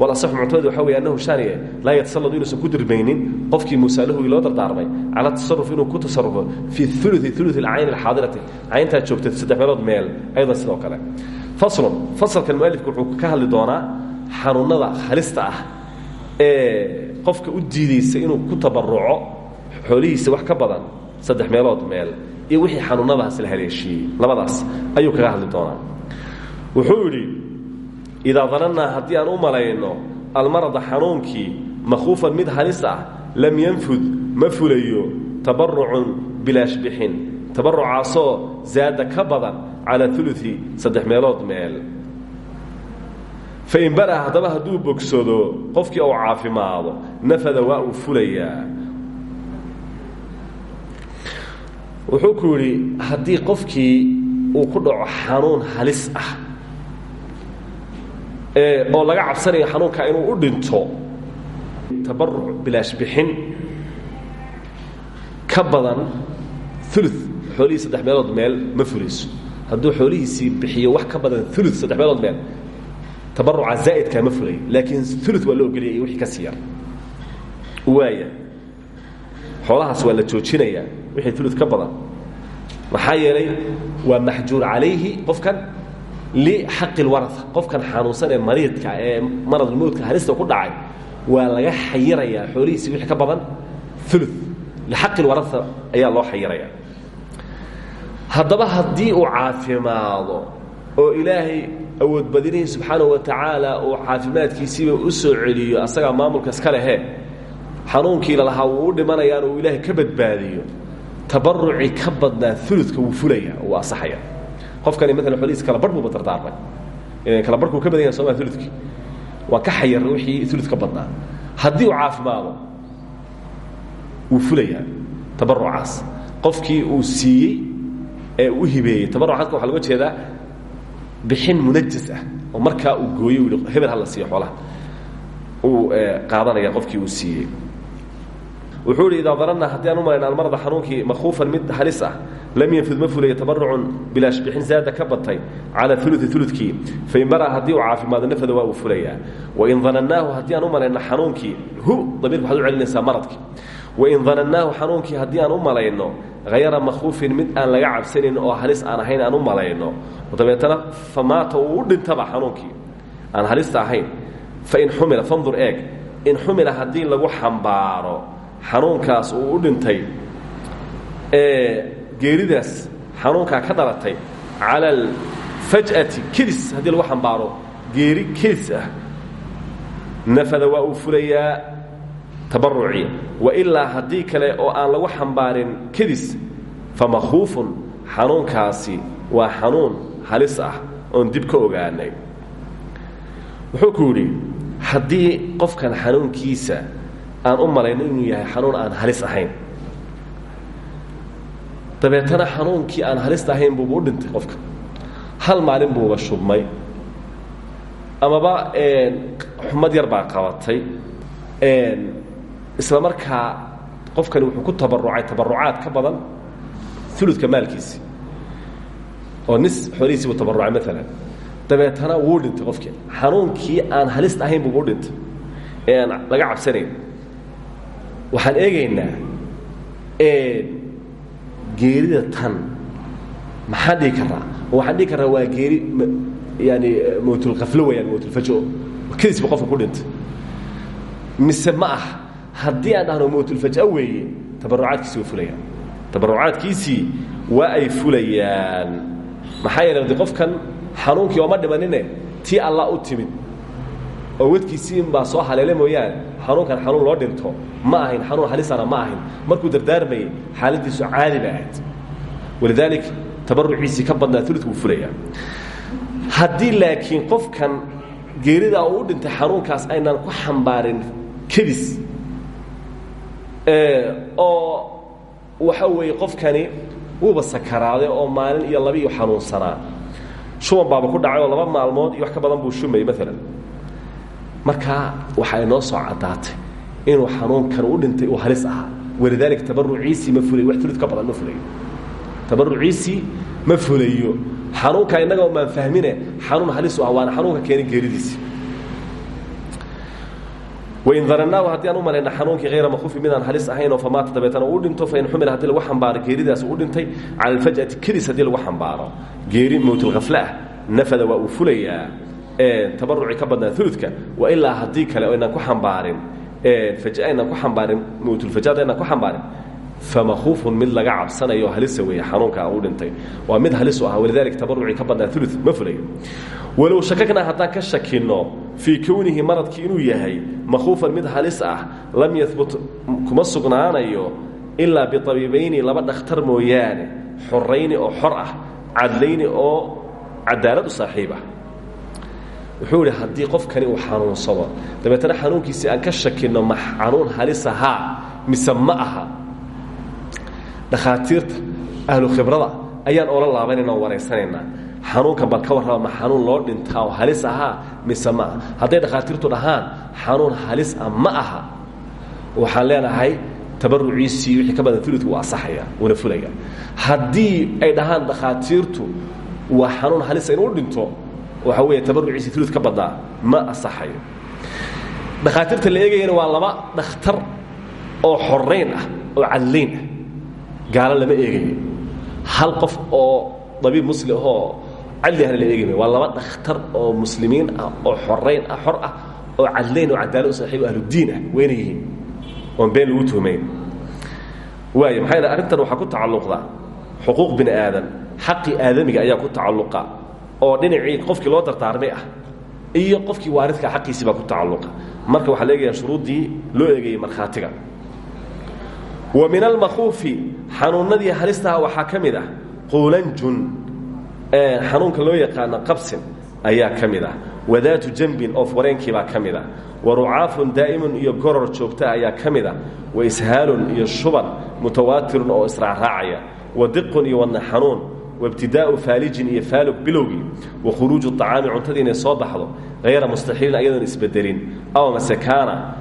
walasaxu muctamad waxa weeye annahu shaaniye laa yatasalladu inuusan ku dirmaynin. Qofkii muusaalahugii loo dardaarmay cala tasaruf inuu ku tasarufo fi ului ulu alcayn alxaadirati. Cayntaa joogta saddex meelood meel aydan sidoo kale. Faslun fasalkan mualifku wuxuu ka hadli doonaa xanuunada halista ah qofka u diidaysa inuu ku tabaruco xoolihiisa wax ka badan saddex meelood meel iyo wixii xanuunadaas la haleeshiiyey labadaas ayuu kaga hadli doonaa. Wuxuu yidhi idaa danannaa haddii aan u malayno almarada xanuunkii makhuufan mid halis ah lam yanfud ma fulayo tabarucun bilaashbixin tabarucaasoo zaada ka badan calaa ului saddex meelood meel fain bara haddaba hadduu bogsado qofkii uu caafimaado nafada waa uu fulayaa wuxuu ku yidhi haddii qofkii uu ku dhaco xanuun halis ah oo laga cabsanayo xanuunka inuu u dhinto tabaruc bilaashbixin ka badan ulu xoolihii saddex meelood meel ma fulayso hadduu xoolihiisii bixiyo wax ka badan ulu saddex meelood meel tabaruca zaa'idkaa ma fulayo laakiin ulu waa la ogoliyay wixii ka sii yar waaya xoolahaas waa la joojinayaa wixii ulu ka badan. Maxaa yeelay waa maxjuur calayhi qofkan lixaqi lwaraa qofkan xanuunsan ee mariidka ee maradulmowdka halista ku dhacay waa laga xayirayaa xoolihiisii wixii ka badan ulu lixaqi lwaraa ayaa loo xayirayaa. Haddaba haddii uu caafimaado oo ilaahay awoodbadinihii subxaanahu wa tacaala uu caafimaadkiisiiba u soo celiyo asagaa maamulka iska lehe xanuunkii lalahaa wuu u dhimanayaan uu ilaahay ka badbaadiyo. Tabarucii ka badnaa uludka wuu fulaya wuu asaxaya qofkani maala xolihiis kala bar buuba dardaarmay kala barkuu ka badan yahay somaa waa ka xayar wixii ulud ka badnaa. Uu caafimaado wuu fulayaa tabarucaas qofkii uu siiyey ee u hibeeyey tabarucaadka waxa loga jeedaa bixin munajas ah oo markaa uu gooyo u hebel hala siiyo xoolaha. Uu qaadanaya qofkii uu siiyey. Wuxuu idhi idaa danannaa haddii aan u malayna almarada xanuunkii makhuufan mid halis ah lam yanfud ma fulayo tabarucun bilaashbixin zaada ka batay cala ului uludkii fain baraa haddii uu caafimaado nafada waa uu fulayaa wain danannaahu haddii aan u malayno xanuunkii hu damiirka waxaad u celinaysaa maradkii. Wain danannaahu xanuunkii haddii aan u malayno hayra makhuufin mid aan laga cabsanayn oo halis aan ahayn aan u malayno dabeetana famaata u dhintaba xanuunkii. Aan halista ahayn fain xumila fandur eeg in xumila haddii lagu xambaaro xanuunkaas uu u dhintay geeridaas xanuunkaa ka dhalatay cala alfaj'ati kedis haddii lagu xambaaro geeri kedis ah. Nafada waa uu fulayaa tabarucii wailaa haddii kale oo aan lagu xambaarin kedis famakhuufun xanuunkaasi waa xanuun halis ah oon dib ka ogaanay. Wuxuu ku yidhi haddii qofkan xanuunkiisa aan u malayno inuu yahay xanuun aan halis ahayn. Dabeetana xanuunkii aan halista ahayn buuba u dhintay qofka. Hal maalin buuba shubmay. Amaba xumad yar baa qabatay. Isla markaa qofkani wuxuu ku tabarucay tabarucaad ka badan uludka maalkiisi oo nis xoolihiisi buu tabarucay maalan dabeetana wuu dhintay qofkii. Xanuunkii aan halista ahayn buuba u dhintay. Ee aan laga cabsanayn. Waxaan eegaynaa geerida tan maxaan dhihi karaa waxaan dhihi karaa waa geeri yani mawtulkaflo weyaan mawtulfajo kadisba qofka ku dhintay. Mise ma ah haddii aan dhahno mawtulfaja weeye tabarucaadkiisi waa fulayaan. Tabarucaadkiisii waa ay fulayaan maxaa yeele de qofkan xanuunkii ooma dhimanine tii allah u timid. Oo wadkiisii inbaa soo haleele mooyaane xanuunkan xanuun loo dhinto ma ahayn xanuun halisana ma ahayn. Markuu dardaarmayay xaaladiisu caadi ba ahayd. Walidaalik tabaruciisii ka badnaa uludka wuu fulayaa. Haddii laakiin qofkan geeridaa uu u dhintay xanuunkaas aynaan ku xambaarin kedis oo waxa weeye qofkani wuuba sakaraaday oo maalin iyo laba iyo xanuunsanaa. Shuban baaba ku dhacay laba maalmood iyo wax ka badan buu shumayay maalan markaa waxaa inoo soo caddaatay inuu xanuunkan u dhintay uu halis ahaa. Walidaalika tabaruciisii ma fulayo wax ulud ka badan ma fulayo tabaruciisii ma fulayo xanuunka innaga maan fahmine xanuun halisu ah waana xanuunka keenay geeridiisi wain danannaahu haddii aan u malayna xanuunkii hayra makuufi midaan halis ahaynoo famaata dabeetana uu dhinto fain xumila haddii lagu xambaaro geeridaas u dhintay cala alfaj'ati kedis haddii lagu xambaaro geeri mowtilkhafle ah nafada waa uu fulayaa tabaruci ka badnaa uludka wa ilaa haddii kale o aynaan ku ambaarin faja aynaan ku ambaarin mowtulfajaad aynaan ku xambaarin famakuufun mid laga cabsanayo halisa weeye xanuunka uu dhintay waa mid halisu ah walidalik tabaruci ka badnaa ulu ma fulayo walow shakaknaa haddaan ka shakinno fii kownihi maradkii inuu yahay makuufan mid halis ah lam yahbut kuma sugnaanayo ilaa biabiibayni laba dhakhtar mooyaane xorayni oo xor wuxuu idhi qofkani uu xanuunsado dabeetana xanuunkiisii aan ka shakinno ma xanuun halisa haa mise ma aha dhakhaatiirta ahlu khibrada ayaan oola laabanayna oo waraysanaynaa xanuunkan bal ka warraba ma xanuun loo dhintaa oo halis ahaa mise ma dhakhaatiirtu dhahaan xanuun halis ah aha. Waxaan leenahay tabaruciisii wixii ka badan uludka wuu asaxaya wuuna fulaya. Haddii ay dhahaan dhakhaatiirtu waa xanuun halisa inuu dhinto waxa weeye tabaruciisi ulud ka badnaa ma asaxayo dhakhaatiirta la eegayana waa laba dhakhtar oo xorayn ah oo cadlayn ah gaalo lama eegayo hal qof oo dabiib muslim ahoo cadli ahna la eegay waa laba dhakhtar oo muslimiin ah oo xorayn ah xor ah oo cadlayn oo cadaalo u saaxiib ahludiin ah wayna yihiin. Oon been lagu tuhmayn waay maxaa yeel arrintan waxaa ku tacalluqda xuquuq bini aadan. Xaqii aadamiga ayaa ku tacalluqa. Oo dhinacii qofkii loo dardaarmay ah iyo qofkii waaridka xaqiisii baa ku tacalluqa. Marka waxaa la eegaya shuruuddii loo eegayey markhaatiga wa min almakuufi xanuunadii halistaha waxaa ka mid ah quulanjun. Xanuunka loo yaqaano qabsin ayaa ka ah. Wadaatu jambin oof wareenkiibaa ka mid ah. Wa rucaafun daa'imun iyo goror joogta ayaa ka ah. Wa ishaalun iyo shuban mutawaatirun oo israacraacaya wa diqun iyo wadna xanuun. Wabtidaau faalijin iyo faalog bilowgii wa khuruuju acaami cuntadii soo baxdo hayra mustaxiilin ayadoon isbedelin. Aw mase kaana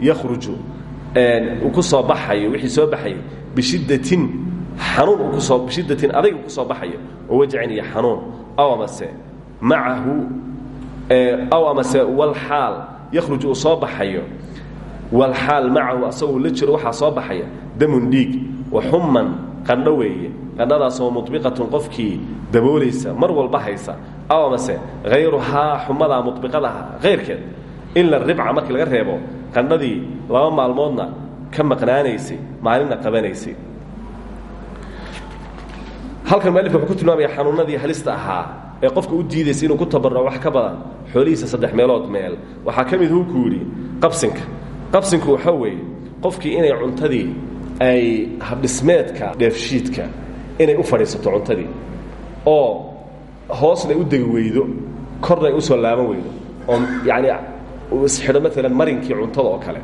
yakhruju uu ku soo baxayo wixii soo baxayay bishiddatin xanuun uu ku soo bishiddatin adayg uu ku soo baxayo oo wajcin iyo xanuun aw amase macahu aw amase walxaal soo baxayo walxaal macahu asagoo la jiro waxaa soo baxaya damun dhiig wa xumman qandho weeye qandhadaasoo mubiqatun qofkii daboolaysa mar walba haysa aw amase hayruhaa xumadaa mubiqadaha hayrkeed ribca markii laga reebo qandhadii laba maalmoodna ka maqnaanaysay maalinna qabanaysay halkan mualifka ku tilmaamaya xanuunadii halista ahaa ee qofka u diidaysa inuu ku tabarruco wax ka badan xoolihiisa saddex meelood meel. Waxaa ka mid huu ku yidhi qabsinka. Qabsinku waxa weeye qofkii inay cuntadii ay habdhismeedka dheefshiidka inay u fadhiisato cuntadii oo hoosna u degi weydo korna ay u soo laaban weydo oo yacni isxidho maalan marinkii cuntada oo kale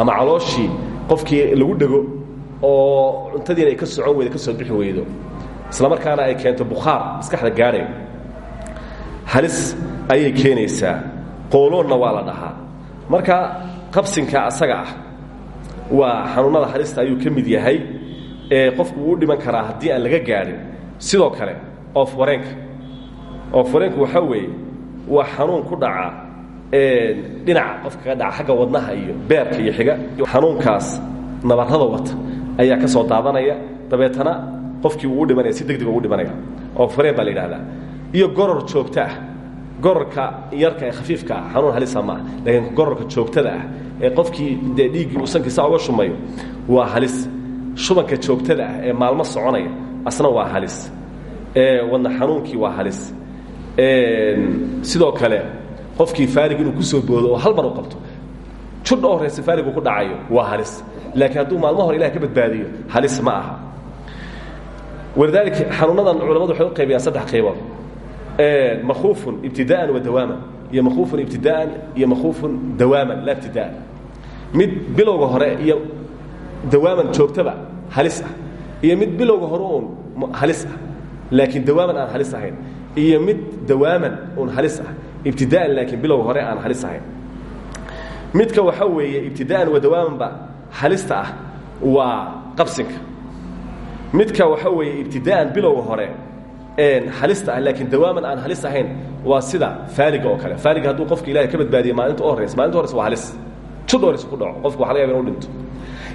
ama calooshii qofkii lagu dhego oo cuntadiina ay ka socon weydo ka soo bixi weydo. Isla markaana ay keento bukhaar maskaxda gaadhay halis ayay keenaysaa. Qooloonna waa la dhahaa. Marka qabsinka asaga ah waa xanuunada halista ayuu ka mid yahay ee qofku wuu dhiman karaa haddii aan laga gaadhin sidoo kale oof wareenka oof wareenku waxaa weeye waa xanuun ku dhaca dhinaca qofka ka dhaca xagga wadnaha iyo beerka iyo xiga xanuunkaas nabarrada wata ayaa ka soo daadanaya dabeetana qofkii wuu u dhimanaya si deg deg ugu dhimanaya oof wareen baa la iyo goror joogto ah gororka yarka ee khafiifka ah xanuun halisa maaha laakiin gororka joogtada ah ee qofkii dee uu sankiisa uga shumayo waa halis. Shubanka joogtada ah ee maalmo soconaya asna waa halis. Wadna xanuunkii waa halis. Sidoo kale qofkii faarig inuu ku soo boodo oo hal mar u qabto. Judha horeyse faarigu ku dhacayo waa halis. Laakiin hadduu maalmo hore ilah ka badbaadiyo halis ma aha. Walidaalika xanuunadan culamadu waxay u qaybiyaan saddex qaybood. Makuufun ibtidaan wa dawaaman. Iyo makuufun ibtidaan. Iyo makuufun dawaaman laa ibtidaan. Mid bilowga hore iyo dawaaman joogtaba halis ah. Iyo mid bilowga hore uun halis ah. Laakiin dawaaman aan halis ahayn. Iyo mid dawaaman uun halis ah ibtidaan laakiin bilowga hore aan halis ahayn. Midka waxa weeye ibtidaan wa dawaamanba halista ah waa qabsinka. Midka waxa weeye ibtidaan bilowga hore halista ah laakiin dawaaman aan halis ahayn waa sida faaliga oo kale. Faaliga hadduu qofka ilahay ka badbaadiye maalinta u horreysa maalinta horeysa waa halis. Judha horeysa ku dhaco qofka waxa laga yaba inu dhinto.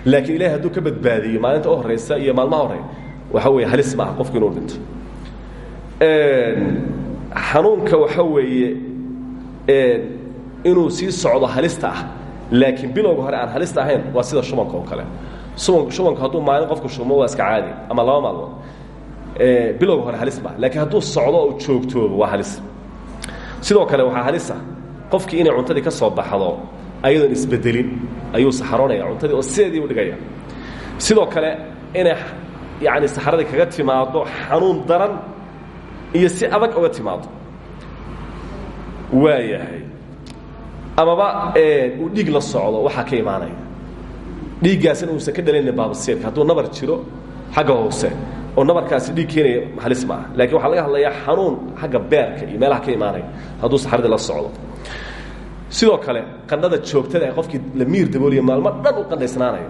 Laakiin ilahay hadduu ka badbaadiyo maalinta u horeysa iyo maalmaha hore waxa weeye halis ma aha qofku inuu dhinto. Xanuunka waxa weeye inuu sii socdo halista ah. Laakiin bilowga hore aan halista ahayn waa sida shubanka oo kale. Shubanku hadduu maalin qofku shumo waa iska caadi. Ama laba maalmood. Bilowga hore halis ma laakiin hadduu socdo oo joogtoobo waa halis. Sidoo kale waxaa halisa. Qofkii inay cuntadii ka soo baxdo ayadoon isbedelin ayuu saxaroonaya cuntadii oo sideedii u dhigaya. Sidoo kale inay yani saxaradii kaga timaado xanuun daran iyo si adag uga timaado waayahay amaba uu dhiig la socdo waxaa ka imaanaya. Dhiiggaasina uusan ka dhalaynin baabasiirka hadduu nabar jiro xagga hoose. Oo nabarkaasi dhiig keenaya halis ma ah lakiin waxaa laga hadlayaa xanuun xagga beerka iyo meelaha ka imaanaya. Hadduu saxaradii la socdo. Sidoo kale qandhada joogtada ee qofkii la miir dabooliya maalmo dhan u qandhaysnaanayo.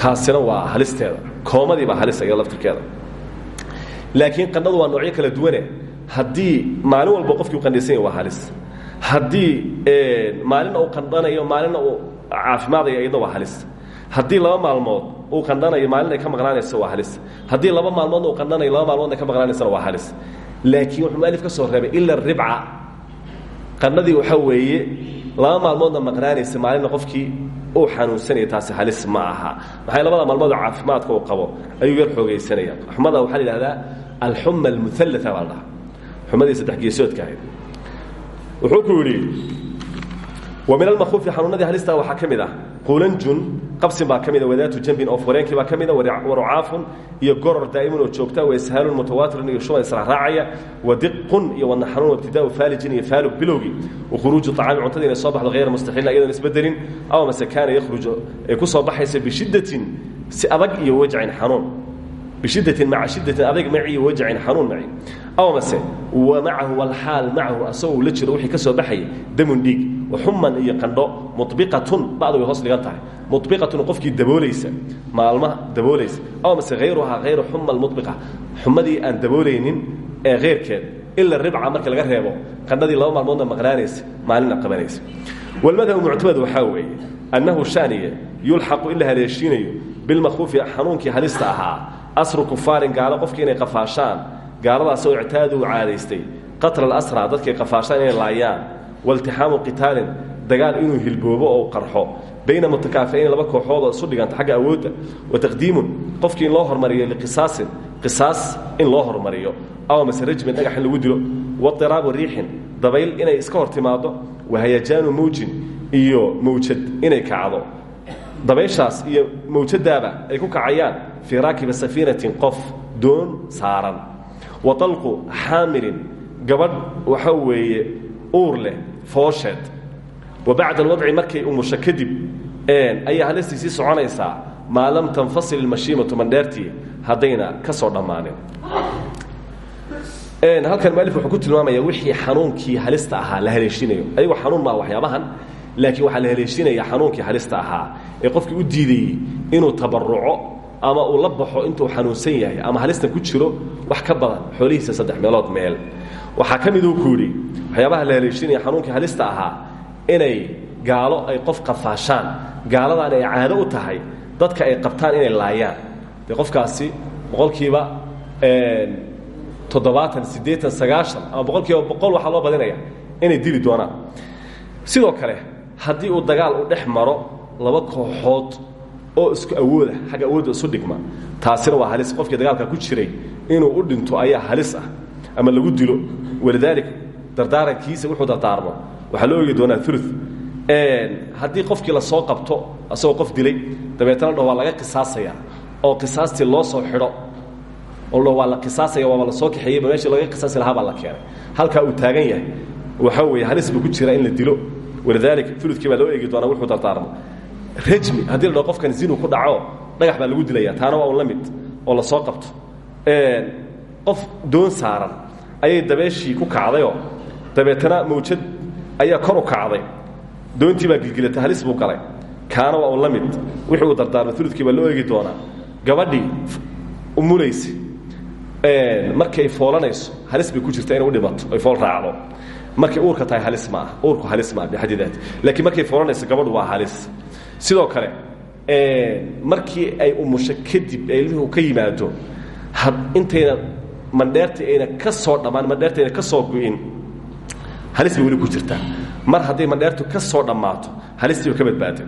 Taasina waa halisteeda. Koomadii baa halisa iyada laftirkeeda. Laakiin qandhadu waa noocyo kala duwane haddii maalin walba qofkii u qandhaysan yahy waa halis. Haddii maalina uu qandhanayo maalina uu caafimaadayo iyadna waa halis. Haddii laba maalmood uu qandhanayo maalin ay ka maqnaanayso waa halis. Haddii laba maalmoodna uu qandhanayo laba maalmoodna ka maqnaanaysana waa halis. Laakiin wuxuu mualif ka soo reebay ila ribca. Qandhadii waxaa weeye laba maalmoodna maqnaanaysa maalinna qofkii uu xanuunsanaya taasi halis ma aha. Maxay labada maalmood caafimaadka uu qabo ayuu yar xoogaysanaya. Xumada waxaa la yidhahdaa alxuma almuallaa baa la xumadii saddex geesoodka ahayd. Wuxuu ku yidhi wa min almakuufi xanuunadii halistaa waxaa ka mid ah qulanjun qabsin baa ka mida wadaatu jambin oo fareenkii baa ka mida warucaafun iyo goror daa'imun oo joogta waishaalun mutawaatirun iyo shuban israaraacaya wadiqun iyo wadna xanuun wabtidaau faalijin iyo faalug bilowgii wakhuruuju acaami cuntada inay soo baxdo hayra mustaxiilna iyadoon isbedelin aw mase kaana yakhruju ay ku soo baxaysa bishiddatin si adag iyo wajcin xanuun bishiddatin maca shiddatin adag maci iyo wajcin xanuun maci aw mase wa macahu walxaal macahu asagoo la jiro wixii ka soo baxaya damun dhiig waxuman iyo qandho mubiqatun bacdu way hoos dhigan tahay mubiqatun qofkii daboolaysa maalmaha daboolaysa aw mase hayruhaa hayru xuma mubiqa xumadii aan daboolaynin ee heyrkeed ila ribca marka laga reebo qandhadii laba maalmoodna maqnaanaysa maalinna qabanaysa walmadhabu muctamad waxaa weeye annahu shaaniya yulxaqu in la haleeshiinayo bilmakhuufi xanuunkii halista ahaa asru kufaarin gaalo qofkii inay qafaashaan gaaladaasoo ictaaduu caadaystay. Qatla alasraa dadkay qafaashaan inay laayaan. Waltixaamu qitaalin dagaal inuu hilboobo oo qarxo. Bayna mutakaaficayn laba kooxoodoo isu dhiganta xagga awoodda. Wa taqdiimun qofkii in loo hormariyo liqisaasin qisaas in loo hormariyo. Aw mase rajmin dhagax in lagu dilo. Wadiraabu riixin dabayl inay iska hor timaado wahayajaanu mawjin iyo mawjad inay kacdo dabayshaas iyo mawjadaaba ay ku kacayaan fii raakiba safiinatin qof doon saaran. Wa dalqu xaamilin gabadh waxa weeye uur leh foosheed. Wa bacda alwadci markay umusho kadib ayaa halistii sii soconaysaa maa lam tanfasil ilmashiimatu mandheertii haddayna ka soo dhammaanin. Halkan mualif wuxuu ku tilmaamaya wixii xanuunkii halista ahaa la haleeshinayo. Ayagoo xanuun maa waxyaabahan laakiin waxaa la haleeshinaya xanuunkii halista ahaa ee qofkii u diidayey inuu tabaruco ama uu la baxo intuu xanuunsan yahay ama halista ku jiro wax ka badan xoolihiisa saddex meelood meel. Waxaa ka miduu ku yidhi la haleeshinaya xanuunkii halista ahaa inay gaalo ay qof qafaashaan gaaladan ay caado u tahay dadka ay qabtaan inay laayaan. Dee qofkaasi boqolkiiba toddobaatan siddeetan sagaashan ama boqol kiiba boqol waxaa loo badinaya inay dili doonaan. Sidoo kale haddii uu dagaal u dhex maro laba kooxood oo isku awooda xagga awoodda isu dhigma taasina waa halis. Qofkii dagaalka ku jiray inuu u dhinto ayaa halis ah ama lagu dilo. Walidaalik dardaarankiisa wuxuu dardaarmo. Waxaa loo eegi doonaa ulu haddii qofkii la soo qabto asagoo qof dilay dabeetana dho laga qisaasaya oo qisaastii loo soo xidho. Oo waa la qisaasaya waaba la soo kaxeeyeyba meeshii laga qisaasi lahaa la keenay. Halkaa uu taagan yahay. Waxaa weeye halis ku jiraa in la dilo walidaalika uludkii baa loo eegi doonaa wuxuu dardaarmo rajmi haddii la qofkan zinu ku dhaco dhagax baa lagu dilaya taana waa la mid oo la soo qabto. Qof doon saaran ayay dabeeshii ku kacdayoo dabeetana mawjad ayaa kor u kacday. Doontii baa gilgilata halis buu galay. Kaana waa la mid. Wixii uu dardaarmay uludkii loo eegi doonaa. Gabadhii umulaysa markay foolanayso halis bay ku jirta inay u ay fool raacdo markay uurka tahay halis maaha uurku halis maaha bixaddi daati laakiin markay foolanayso gabadhu waa halis. Sidoo kale markii ay umusho kadib ilmuhu ka yimaado intayna mandheerta ayna ka soo dhammaan mandheerta ayna ka soo go-in halis weli ku jirtaa mar hadday mandheertu ka soo dhammaato halistii ba ka badbaaday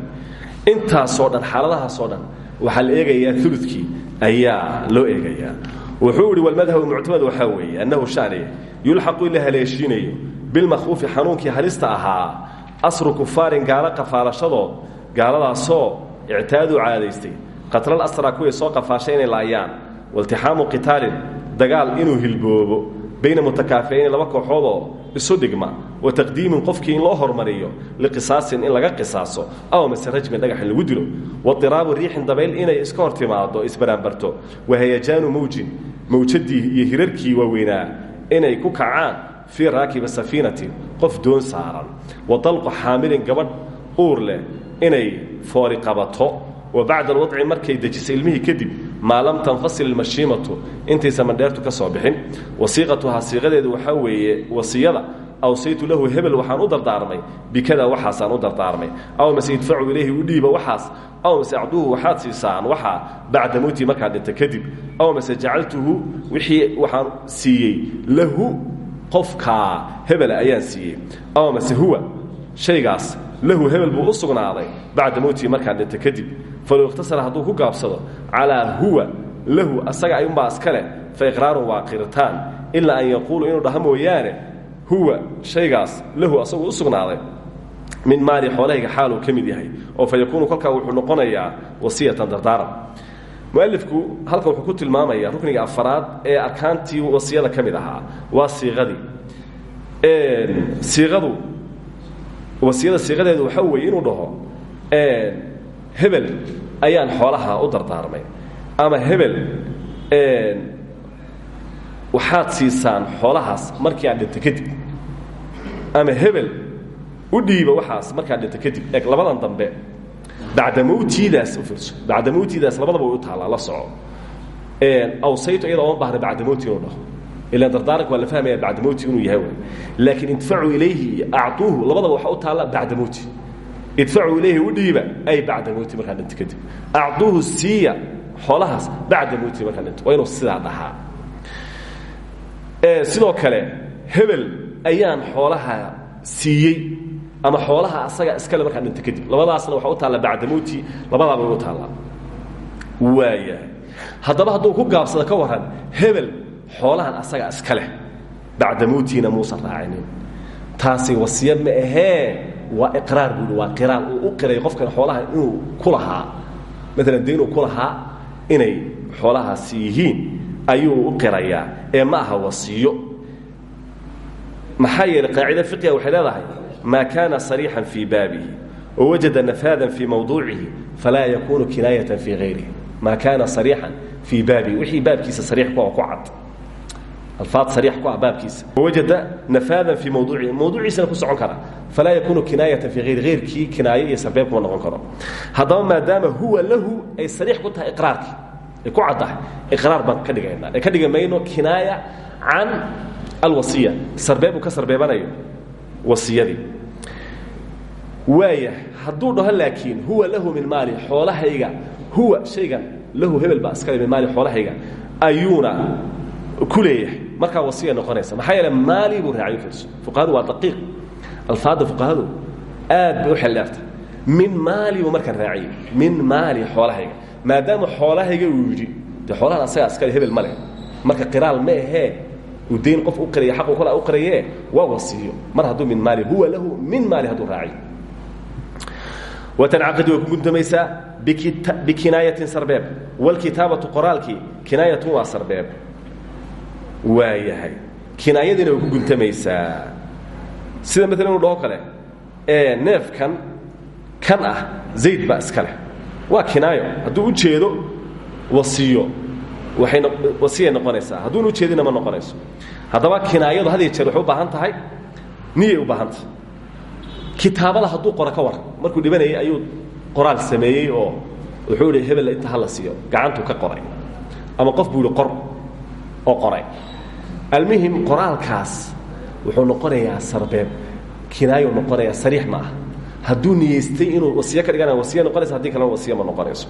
intaasoo dhan xaaladahaasoo dhan waxaa la eegayaa uludkii ayaa loo eegayaa. Wuxuu ihi walmadhabu muctamad waxaa weeye annahu shaniya yulxaqu in la haleeshiinayo bilmakhuufi xanuunkii halista ahaa asru kufaarin gaalo qafaalashadood gaaladaasoo ictaaduu caadaystay. Qatlal asraa kuway soo qafaashay inay laayaan waltixaamu qitaalin dagaal inuu hilboobo. Bayna mutakaaficayn laba kooxoodoo isu dhigma. Wa taqdiimin qofkii in loo hormariyo liqisaasin in laga qisaaso aw mase rajmin dhagax lagu dilo. Wadiraabu riixin dabayl inay iska hor timaado isbaraanbarto wahayajaanu mawjin mawjadii iyo hirarkii waaweynaa inay ku kacaan fii raakiba safiinatin qof doon saaran. Wa dalqu xaamilin gabadh uur leh inay foori qabato. Wa bacda alwadci markay dejisay ilmihii kadib maa lam tanfasil ilmashiimatu intaysa mandheertu ka soo bixin. Wasiiqatuhaa siiqadeedu waxaa weeye wasiyada awsaytu lahu hebel waxaan u dardaarmay bikada waxaasaan u dardaarmay. Aw mase idfacu ilayhi u dhiiba waxaas. Aw mase acduuhu waxaad siisaan waxaa bacda mowtii markaad dhinta kadib. Aw mase wixii waxaan siiyey lahu qofkaa hebela ayaan siiyey aw mase huwa shaygaas lahu hebel buu u sugnaaday bacda mowtii markaan dhinta kadib. Falow ikhtasara hadduu ku gaabsado calaa huwa lahu asaga ayuunbaa iska leh fa iqraarun waa qiritaan. Ilaa an yaquulu inuu dhaha mooyaane huwa shaygaas lahu asagu u sugnaaday. Min maali xoolahayga xaaluu ka mid yahay oo fa yakuunu kolkaa wuxuu noqonayaa wasiyatan dardaaran mualifku halka wuxuu ku tilmaamaya rukniga afaraad ee arkaantii wasiyada ka ahaa waa siiqadii siiqadu wasiyada siiqadeedu waxaa weeye inuu dhaho hebel ayaan xoolaha u dardaarmay. Ama hebel waxaad siisaan xoolahaas markii aan dhinto kadib. Ama hebel u dhiiba waxaas markaad dhinto kadib. Eeg labadan dambe bacda mawtiidaas u fiirso bacda mawtiidaas labadaba way u taallaa la soco awsayto iyada ooma baahna bacda mawti inuu dhaho. Ilan dardaaranka waa la fahmaya bacda mawti inuu yahay laakiin idfacuu ilayhi iyo acuuhu labadaba waxaa u taalla bacda mawti. Idfacuu ilayhi u dhiiba ay bacda mowti markaa dhinto kadib. Acduuhu siiya xoolahaas bacda mowti markaa dhinto waa inuu sidaa dhahaa. Sidoo kale hebel ayaan xoolaha siiyey ama xoolaha asaga iskale markaa dhinto kadib. Labadaasna waxaa u taalla bacda mowti labadaaba u taallaa. Waaya haddaba hadduu ku gaabsado ka waran hebel xoolahan asaga iska leh. Bacda mowtiina muusan raacinin taasi wasiya ma ahee? Waa iqraar buui waa qiraal uu u qiray qofkan xoolaha inuu ku lahaa. Maalan de inuu ku lahaa inay xoolahaasi yihiin ayuu u qirayaa. Ee ma aha wasiyo. Maxaa qaacida fiqiga waxay leedahay maa kaana sariixan fii baabihi wawajada nafaadan fii mawduucihi falaa yakuunu kinaayatan fii hayrihi maa kaana sariixan fii baabihi wixii baabkiisa sariix ku cad alfaad sariix ku ah baabkiisa wawajada nafaadan fii mawduucihi mawduuciisana ku socon kara falaa yakuunu kinaayatan fii hayri hayrkii kinaayo iyo sarbeeb kuma noqon karo haddaba maadaama huwa lahu ay sariix ku tahay iqraarkii ay ku caddahay iqraar baan ka dhigaynaa ka dhigi mayno kinaaya can alwasiya sarbeeb uu ka sarbeebanayo wasiyadii waaya hadduu dhaho laakiin huwa lahu min maali xoolahayga huwa shaygan lahu hebel baa iskale min maali xoolahayga ayuuna ku leeyahay. Markaa wasiya noqonaysa maxaa yeele maali buu raaciyo fiirso fuqahadu waa daqiiq. Alfaadda fuqahadu aad bay u min maali buu markaan raaciyey min maali xoolahayga. Maadaama xoolahayga uu yidhi dee xoolahan asagaa iskale hebel ma marka qiraal ma ahee uu dayn qof u qiraya xaqu kale u qiraye waa wasiyo mar hadduu min maali huwa lahu min maali hadduu raaciyo watancaqidu way ku guntamaysaa bikinaayatin sarbeeb. Wlkitaabatu qoraalkii kinaayatun waa sarbeeb. Waa yahay. Kinaayadiina way ku guntamaysaa sida maalan inu dhaho kale ee neefkan kan ah zayd baa iska leh. Waa kinaayo. Hadduu u jeedo wasiyo waay wasiyay noqonaysaa. Hadduuna ujeedina ma noqonayso. Haddaba kinaayadu had jeer waxay baahan tahay niyay u baahan tahay. Kitaabada hadduu qoro ka waran markuu dhibanayay ayuu qoraal sameeyey oo wuxuu ihi hebel inta hala siiyo. Gacantuu ka qoray. Ama qof buu qor oo qoray. Almuhim qoraalkaas wuxuu noqonayaa sarbeeb. Kinaayo noqonayaa sariix ma ah. Hadduu inuu wasiyo ka dhigana wasiya noqonaysa haddii kalena wasiya ma noqonayso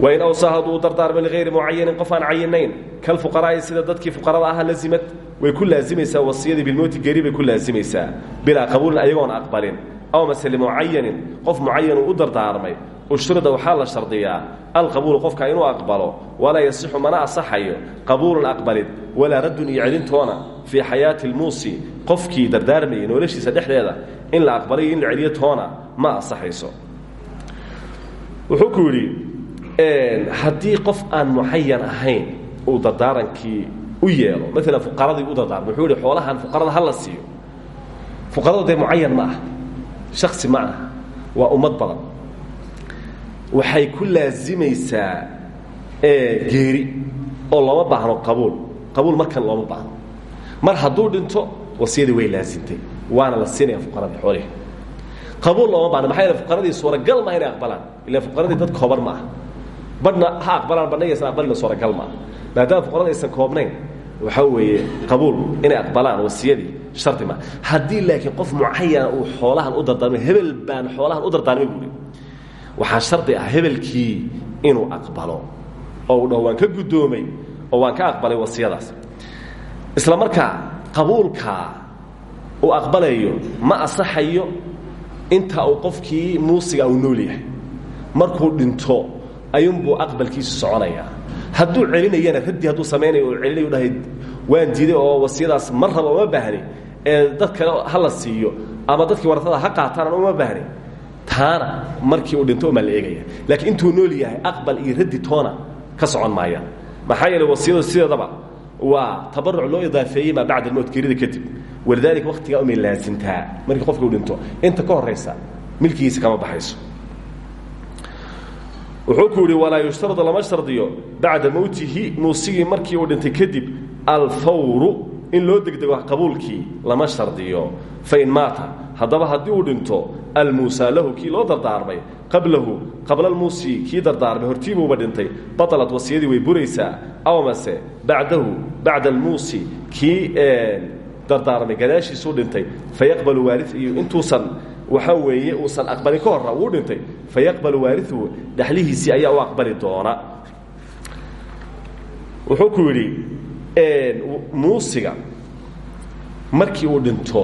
wain awsaa hadduu dardaarmo ligayri mucayanin qof aan cayinayn kalfuqaraa'i sida dadkii fuqarada aha lazimad way ku laazimaysaa wasiyadii bilmowti geri bay ku laazimaysaa bilaa qabuulin ayagoon aqbalin aw mase limucayanin qof mucayanuu u dardaarmay ushrida waxaa la shardiyaa alqabuulu qofka inuu aqbalo walaa yasixu mana asaxayo qabuulun aqbalid walaa raddun iyo celintoona fii xayaati lmuusi qofkii dardaarmayay noloshiisa dhexdeeda in la aqbalay in la celiyo toona ma asaxayso wuxuu ku haddii qof aan mucayan ahayn uu dardaarankii u yeelo maalan fuqaradii u dardaarmo wuxuu yihi xoolahan fuqarada ha la siiyo. Fuqaradu dee mucayan ma aha shaksi ma aha waa ummad badan. Waxay ku laazimaysaa geeri oo looma baahno qabuul. Qabuul markan looma baahno. Mar hadduu dhinto wasiyadii way laazimtay waana la siinaya fuqaradii xoolihi qabuul looma baahno maxaa yeele fuqaradii suuragal maaha inay aqbalaan ila fuqaradii dad kooban ma aha badhna ha aqbalaan badhna yaysan aqbalina suuragal maaha maadaama fuqarada aysan koobnayn waxaa weeye qabuul inay aqbalaan wasiyadii shardi maa haddii laakiin qof mucayana uu xoolahan u dardaarmay hebel baan xoolahan u dardaarmay buui waxaa shardi ah hebelkii inuu aqbalo oo uu dhaho ka guddoomay oo waan ka aqbalay wasiyadaas. Isla markaa qabuulkaa uu aqbalayo ma asaxayo inta uu qofkii muusiga uu nool yahay. Markuu dhinto ayuunbuu aqbalkiisu soconayaa hadduu celinayana raddi hadduu samaynayo oo celinayu dhahay waan diiday oo wasiyadaas mar raba ee dad kale ha siiyo ama dadkii waratada ha qaataan uma baahni. Taana markii uu dhinto umaa la eegaya. Laakiin intuu nool yahay aqbal iyo raddi toona ka socon maayaan maxaa yeele wasiyadu sideedaba waa tabaruc loo idaafeeyey maa bacda almowt geerida kadib. Walidaalika waktigaa umay laasimtaa markii qofka uu dhinto. Inta ka horaysa milkigiisa kama baxayso wuxuu ku yidhi walaa yushtaradu lama shardiyo. Bacda mowtihi muusigii markii uu dhintay kadib alfawru in loo degdego qabuulkii lama shardiyo. Fain maata haddaba haddii uu dhinto almuusaa lahu kii loo dardaarmay. Qablahu qabla almuusi kii dardaarmay hortiibuuba dhintay. Baطalat wasiyadii way buraysaa. Aw mase bacdahu bacda almuusi kii dardaarmay gadaashiisuu dhintay. Fayaqbalu waari iyo intuusan waxaa weeye uusan aqbalin ka horra wuu dhintay. Fayaqbalu waariuhu dhaxlihiisii ayaa u aqbali doona. Wuxuu ku yidhi muusiga markii uu dhinto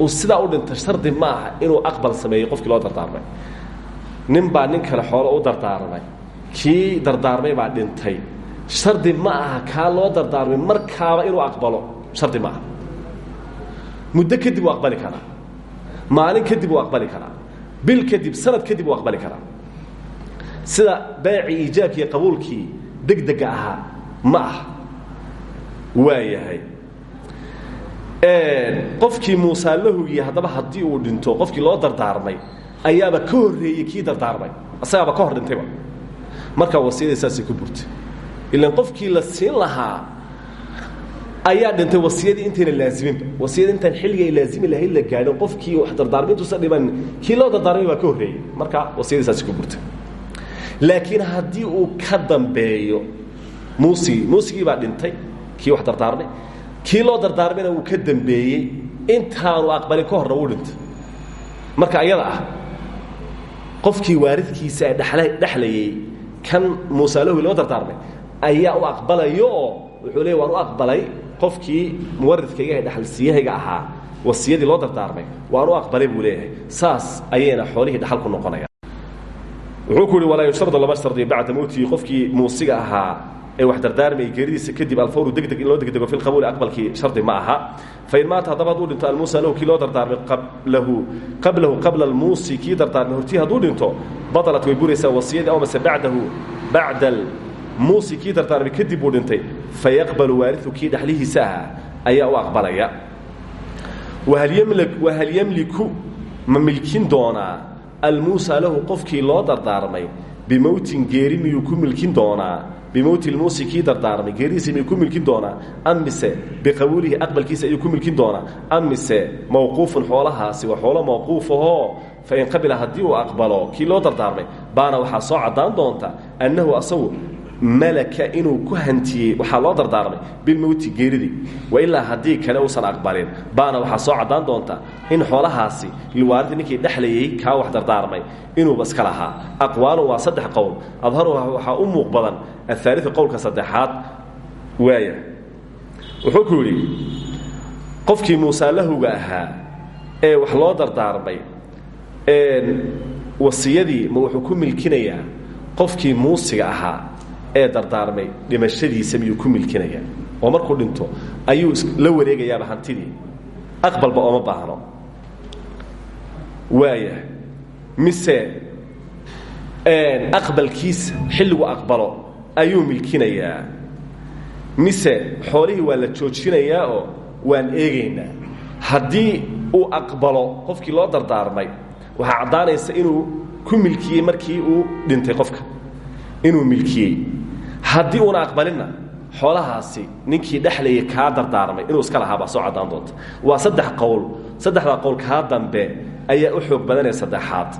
uu sidaa u dhinta shardi ma aha inuu aqbal sameeyey qofkii loo dardaarmay. Nin baa nin kale xoolo u dardaarmay kii dardaarmay baa dhintay. Shardi ma aha kaa loo dardaarmay markaaba inuu aqbalo shardi ma aha. Muddo kadib uu aqbali karaa maalin kadib uu aqbali karaa. Bil kadib sanad kadib uu aqbali karaa. Sida beecii iijaabkii qabuulkii degdega ahaa ma ah. Waa yahay. Qofkii muusaa la hugiyey haddaba haddii uu dhinto qofkii loo dardaarmay ayaaba ka horreeyey kii dardaarmay. Asagaaba ka hor dhintayba markaa wasiyadii saasay ku burtay. Ilan qofkii la siin lahaa ayaa dhintay wasiyadii intayna laaziminba wasiyadii intaan xilliga ay laazimi lahayd la gaadhin qofkii wax dardaarmay intuusan dhiman kii loo baa ka horreeyey marka wasiyadii saasay ku burtay. Laakiin haddii uu ka dambeeyo muusigii muusigii baa dhintay kii wax dardaarmay. Kii loo uu ka dambeeyey. Intaanu aqbalin ka horna wuu dhintay. Marka ayada ah qofkii waaridkiisa dhexlayey kan muusaalahwi loo dardaarmay ayaa u aqbalayo wuxuu leey waan u aqbalay qofkii muwaridkayga ee dhexalsiiyahayga ahaa wasiyadii loo dardaarmay waan u aqbalay buu leeyahay. Saas ayayna xoolihii dhaxal ku noqonayaan. Wuxuu ku walaa yushtardu lama shardiyo bacda mowtihi qofkii muusiga ahaa ee wax dardaarmayay geeridiisa kadib alfawru degdeg in loo degdego fi lqabuuli aqbalkii shardi ma aha. Fain maata haddaba hadduu dhinto almuusa lahu kii loo dardaarmay qablahu qabla almuusi kii dardaarmay hortii hadduu dhinto way buraysaa wasiyadii aw mase bacdahu bacda almuusi kii dardaarmay kadib buu dhintay fayaqbalu waariu kii dhexlihiisa ahaa ayaa u aqbalaya. Wahal yemliku ma milkin doonaa? Almuusa lahu qofkii loo dardaarmay bimowtin geeri miyuu ku milkin doonaa? Bimowti lmuusi kii dardaarmay geeridiisa miyuu ku milkin doonaa? Am mise biqabuulihi aqbalkiisa ayuu ku milkin doonaa? Am mise mawquufun xoolahaasi waa xoolo mawquufahoo fain qabila haddii uu aqbalo kii loo dardaarmay baana waxaa soo caddaan doonta annahu asagu malaka inuu ku hantiyey waxaa loo dardaarmay bilmowti geeridii. Wailaa haddii kale uusan aqbalin. Baana waxaa soo caddaan doonta in xoolahaasi liwaaridi ninkii dhexlayey kaa wax dardaarmay inuuba iska lahaa. Aqwaalun waa saddex qowl. Adharuha waxaa u muuq badan ahaaliu qowlka saddexaad waaya wuxuu ku yidhi qofkii muusaalahowga ahaa ee wax loo dardaarmay wasiyadii ma wuxuu ku milkinayaa qofkii muusiga ahaa ee dardaarmay. Dhimashadiisa miyuu ku milkinayaa? Oo markuu dhinto ayuu la wareegayaaba hantidii. Aqbalba ooma baahno. Waaya mise aqbalkiisa xilligu aqbalo ayuu milkinayaa. Mise xoolihii waa la joojinayaa oo waan eegaynaa. Haddii uu aqbalo qofkii loo dardaarmay waxaa caddaanaysa inuu ku milkiyey markii uu dhintay qofka. Inuu milkiyey haddii uuna aqbalinna xoolahaasi ninkii dhexlayay kaa dardaarmay inuu iska lahaa baa soo caddaan waa saddex qowl. Saddexdaa qowl kaa dambe ayaa u xoog badanaya saddexaad.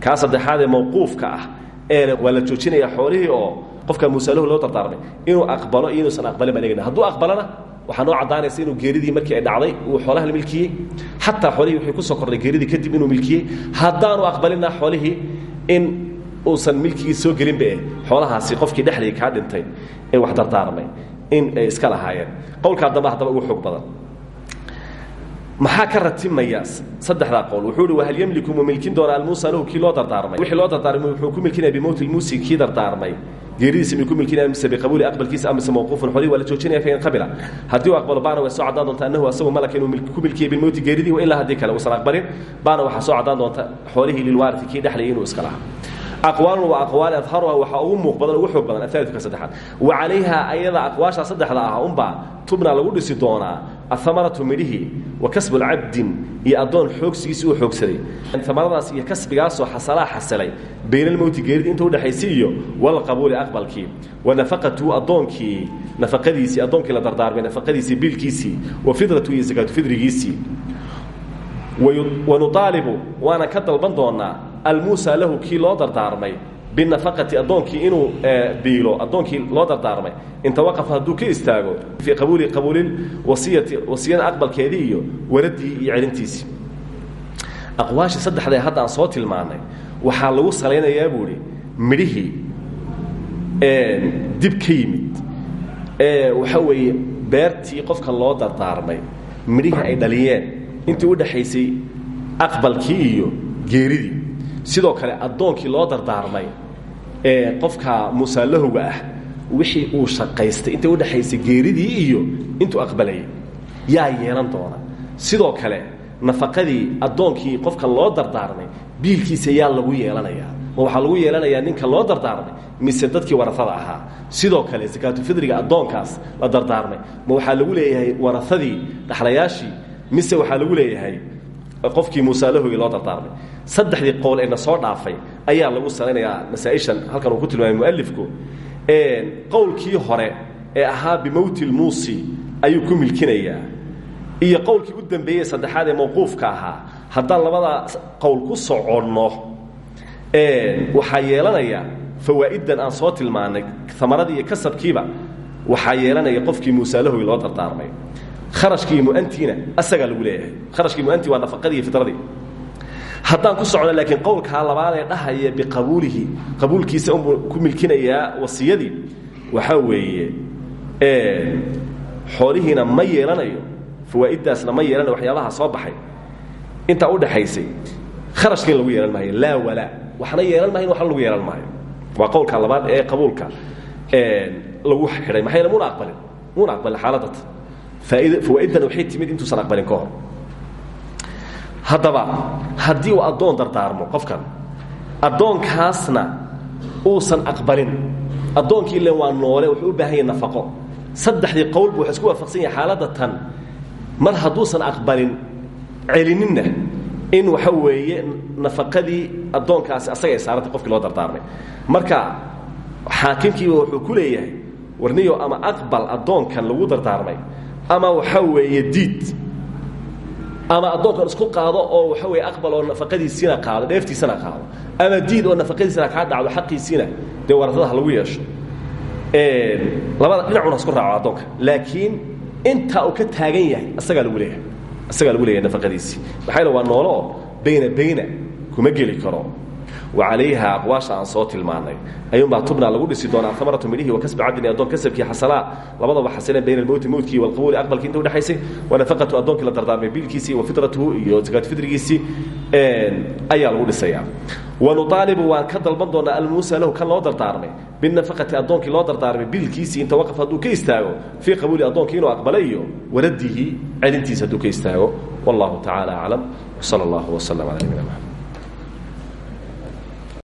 Kaa saddexaad ee mawquufka ah ee waa la joojinayaa xoolihii oo qofka muusaalahu loo dardaarmay. Inuu aqbalo iyo inuusan aqbalin baan eegna hadduu aqbalana waxaa noo inuu geeridii markii ay dhacday uu xoolaha la milkiyey. Xataa wuxuu ku soo kordhay geeridii kadib inuu milkiyey. Haddaanu aqbalina xoolihii in uusan milkigii soo gelinba eh xoolahaasi qofkii dhexlayay kaa dhintay ee wax dardaarmay in ay iska lahaayeen. Qowlkaa dambe haddaba ugu xoog badan. Maxaa ka ratimaya saddexdaa qowl? Wuxuu hi wahal yemliku mu milkin doona almuusa lahu kii loo dardaarmay? Wixii loo dardaarmay wuxuu ku milkinaya bimowti lmuusi kii dardaarmay. Geeridiisa miyuu ku milkinaya mise biqabuuli aqbalkiisa amise mawquufun xolihi waa la joojinaya fain qabila. Haddii uu aqbalo baana way soo caddaan doonta annahu asagu malaka inuu ku milkiyey bilmowti geeridii wa ilaa haddii kale uusan aqbalin baana waxaa soo caddaan doonta xoolihii lilwaarithi kii dhexlayay inuu iska lahaa aqwaalun waa aqwaal adharuha waxaa ugu muuq ugu xoog badan aaalika saddexaad. Wa calayha ayada aqwaashaa saddexda ah unbaa tubna lagu dhisi doonaa ahamaratu midhihii wa kasbu cabdin iyo addoon xoogsigiisi uu xoogsaday. Amaradaas iyo kasbigaasoo xasalaa xasilay baynalmowti geeridii inta udhexaysay iyo walqabuuli aqbalkii. Wa nafaqatuhu addoonkii nafaqadiisii addoonkii la dardaarmay nafaqadiisii biilkiisii wa fidratu iyo sakaatu fidrigiisii. Wanuaalibu waana ka dalban doonaa almuusa lahu kii loo dardaarmay binafaqati addoonkii inuu biilo addoonkii loo dardaarmay. Inta waqafa hadduu ka istaago fii qabuuli qabuulil wasiyati wasiyada aqbalkeedii iyo waradii iyo celintiisii aqwaashii saddexdae hadda aan soo tilmaanay waxaa lagu salaynayaa buu idhi midhihii dib ka yimid. Ee waxa weeye beertii qofkan loo dardaarmay midhihii ay dhaliyeen. Intii u dhaxaysay aqbalkii iyo geeridii sidoo kale addoonkii loo dardaarmay ee qofka musaalahowga ah wixii uu shaqaystay intay udhaxaysay geeridii iyo intuu aqbalayay yaa yeelan doona. Sidoo kale nafaqadii addoonkii qofkan loo dardaarmay biilkiisa yaa lagu yeelanayaa ma waxaa lagu yeelanayaa ninka loo dardaarmay mise dadkii warasada ahaa. Sidoo kale sakaatufidriga addoonkaas la dardaarmay. Ma waxaa lagu leeyahay warasadii dhaxlayaashii mise waxaa lagu leeyahay qofkii muusaalahogii loo dardaarmay saddexdii qowl ee na soo dhaafay ayaa lagu salaynayaa masaa-ishan halkan uu ku tilmaamay mualifku qowlkii hore ee ahaa bimowti lmuusi ayuu ku milkinayaa iyo qowlkii u dambeeyey saddexaad ee mawquufka ahaa haddaan labadaa qowl ku soconno waxaa yeelanaya fawaa'idan aan soo tilmaanay amaradii iyo kasabkiiba waxaa yeelanaya qofkii muusaalahogii loo dardaarmay kharashkii muantiina asagaa lagu leeyahay. Kharashkii muanti waa nafaqadii fitradii haddaan ku socno laakiin qowlkaa labaadee dhahaya biqabuulihi. Qabuulkiisa unbuu ku milkinayaa wasiyadii. Waxaa weeye xoolihiina ma yeelanayo fawaa'idaasna ma yeelanayo waxyaabaha soo baxay. Intaa u dhaxaysay kharashkiin lagu yeelan maayo laa walaa. Waxna yeelan maayo waxna lagu yeelan maayo. Waa qowlka labaad ee qabuulka lagu xidhay. Maxaa yeele muna aqbalin muna aqbalin xaaladata waxay timid intuusan aqbalin ka haddaba haddii uu addoon dardaarmo qofkan addoonkaasna uusan aqbalin. Addoonkii ilen waa noole wuxuu u baahan yahay nafaqo. Saddexdii qowlbu waxa isku waafaqsan yahay xaaladda tan. Mar hadduusan aqbalin celininna in waxa weeye nafaqadii addoonkaasi asaga ay saarantay qofkii loo dardaarmay. Marka xaakimkiiba wuxuu ku leeyahay warniyo ama aqbal addoonkan lagu dardaarmay ama waxa weeye diid ama addoonkan isku qaado oo waxa weye aqbal oo nafaqadiisiina qaado dheeftiisana qaado ama diid oo nafaqadiisina kaa dhacdo xaqiisiina dee warasada ha lagu yeesho. Labada dhinacuna isku raaco addoonka. Laakiin intaa uu ka taagan yahay asagaa lagu leeyahay. Asagaa lagu leeyahay nafaqadiisii maxaa yale waa noolo oo bayna bayna kuma geli karo wacalayha aqwaasha aan soo tilmaanay. Ayuunbaa tubna lagu dhisi doonaa amaratu midhihi wa kasbi cabdin addoon kasabkii xasanaa labadaba xasileen bayna almowti mowtkii walqabuuli aqbalkii inta udhexaysay wa nafaqatu addoonkii la dardaarmay biilkiisii wa fitratuhu iyo sakaatu fidrigiisii ayaa lagu dhisayaa wanuaalibu waan ka dalban doonaa almuusa lahu kan loo dardaarmay. Binafaqati addoonkii loo dardaarmay biilkiisii inta waqaf hadduu ka istaago. Fii qabuuli addoonkii inuu aqbalay iyo waradihi celintiisa hadduu ka istaago. Wallahu tacaala aclam wsala allahu wslam ala nabina mxamed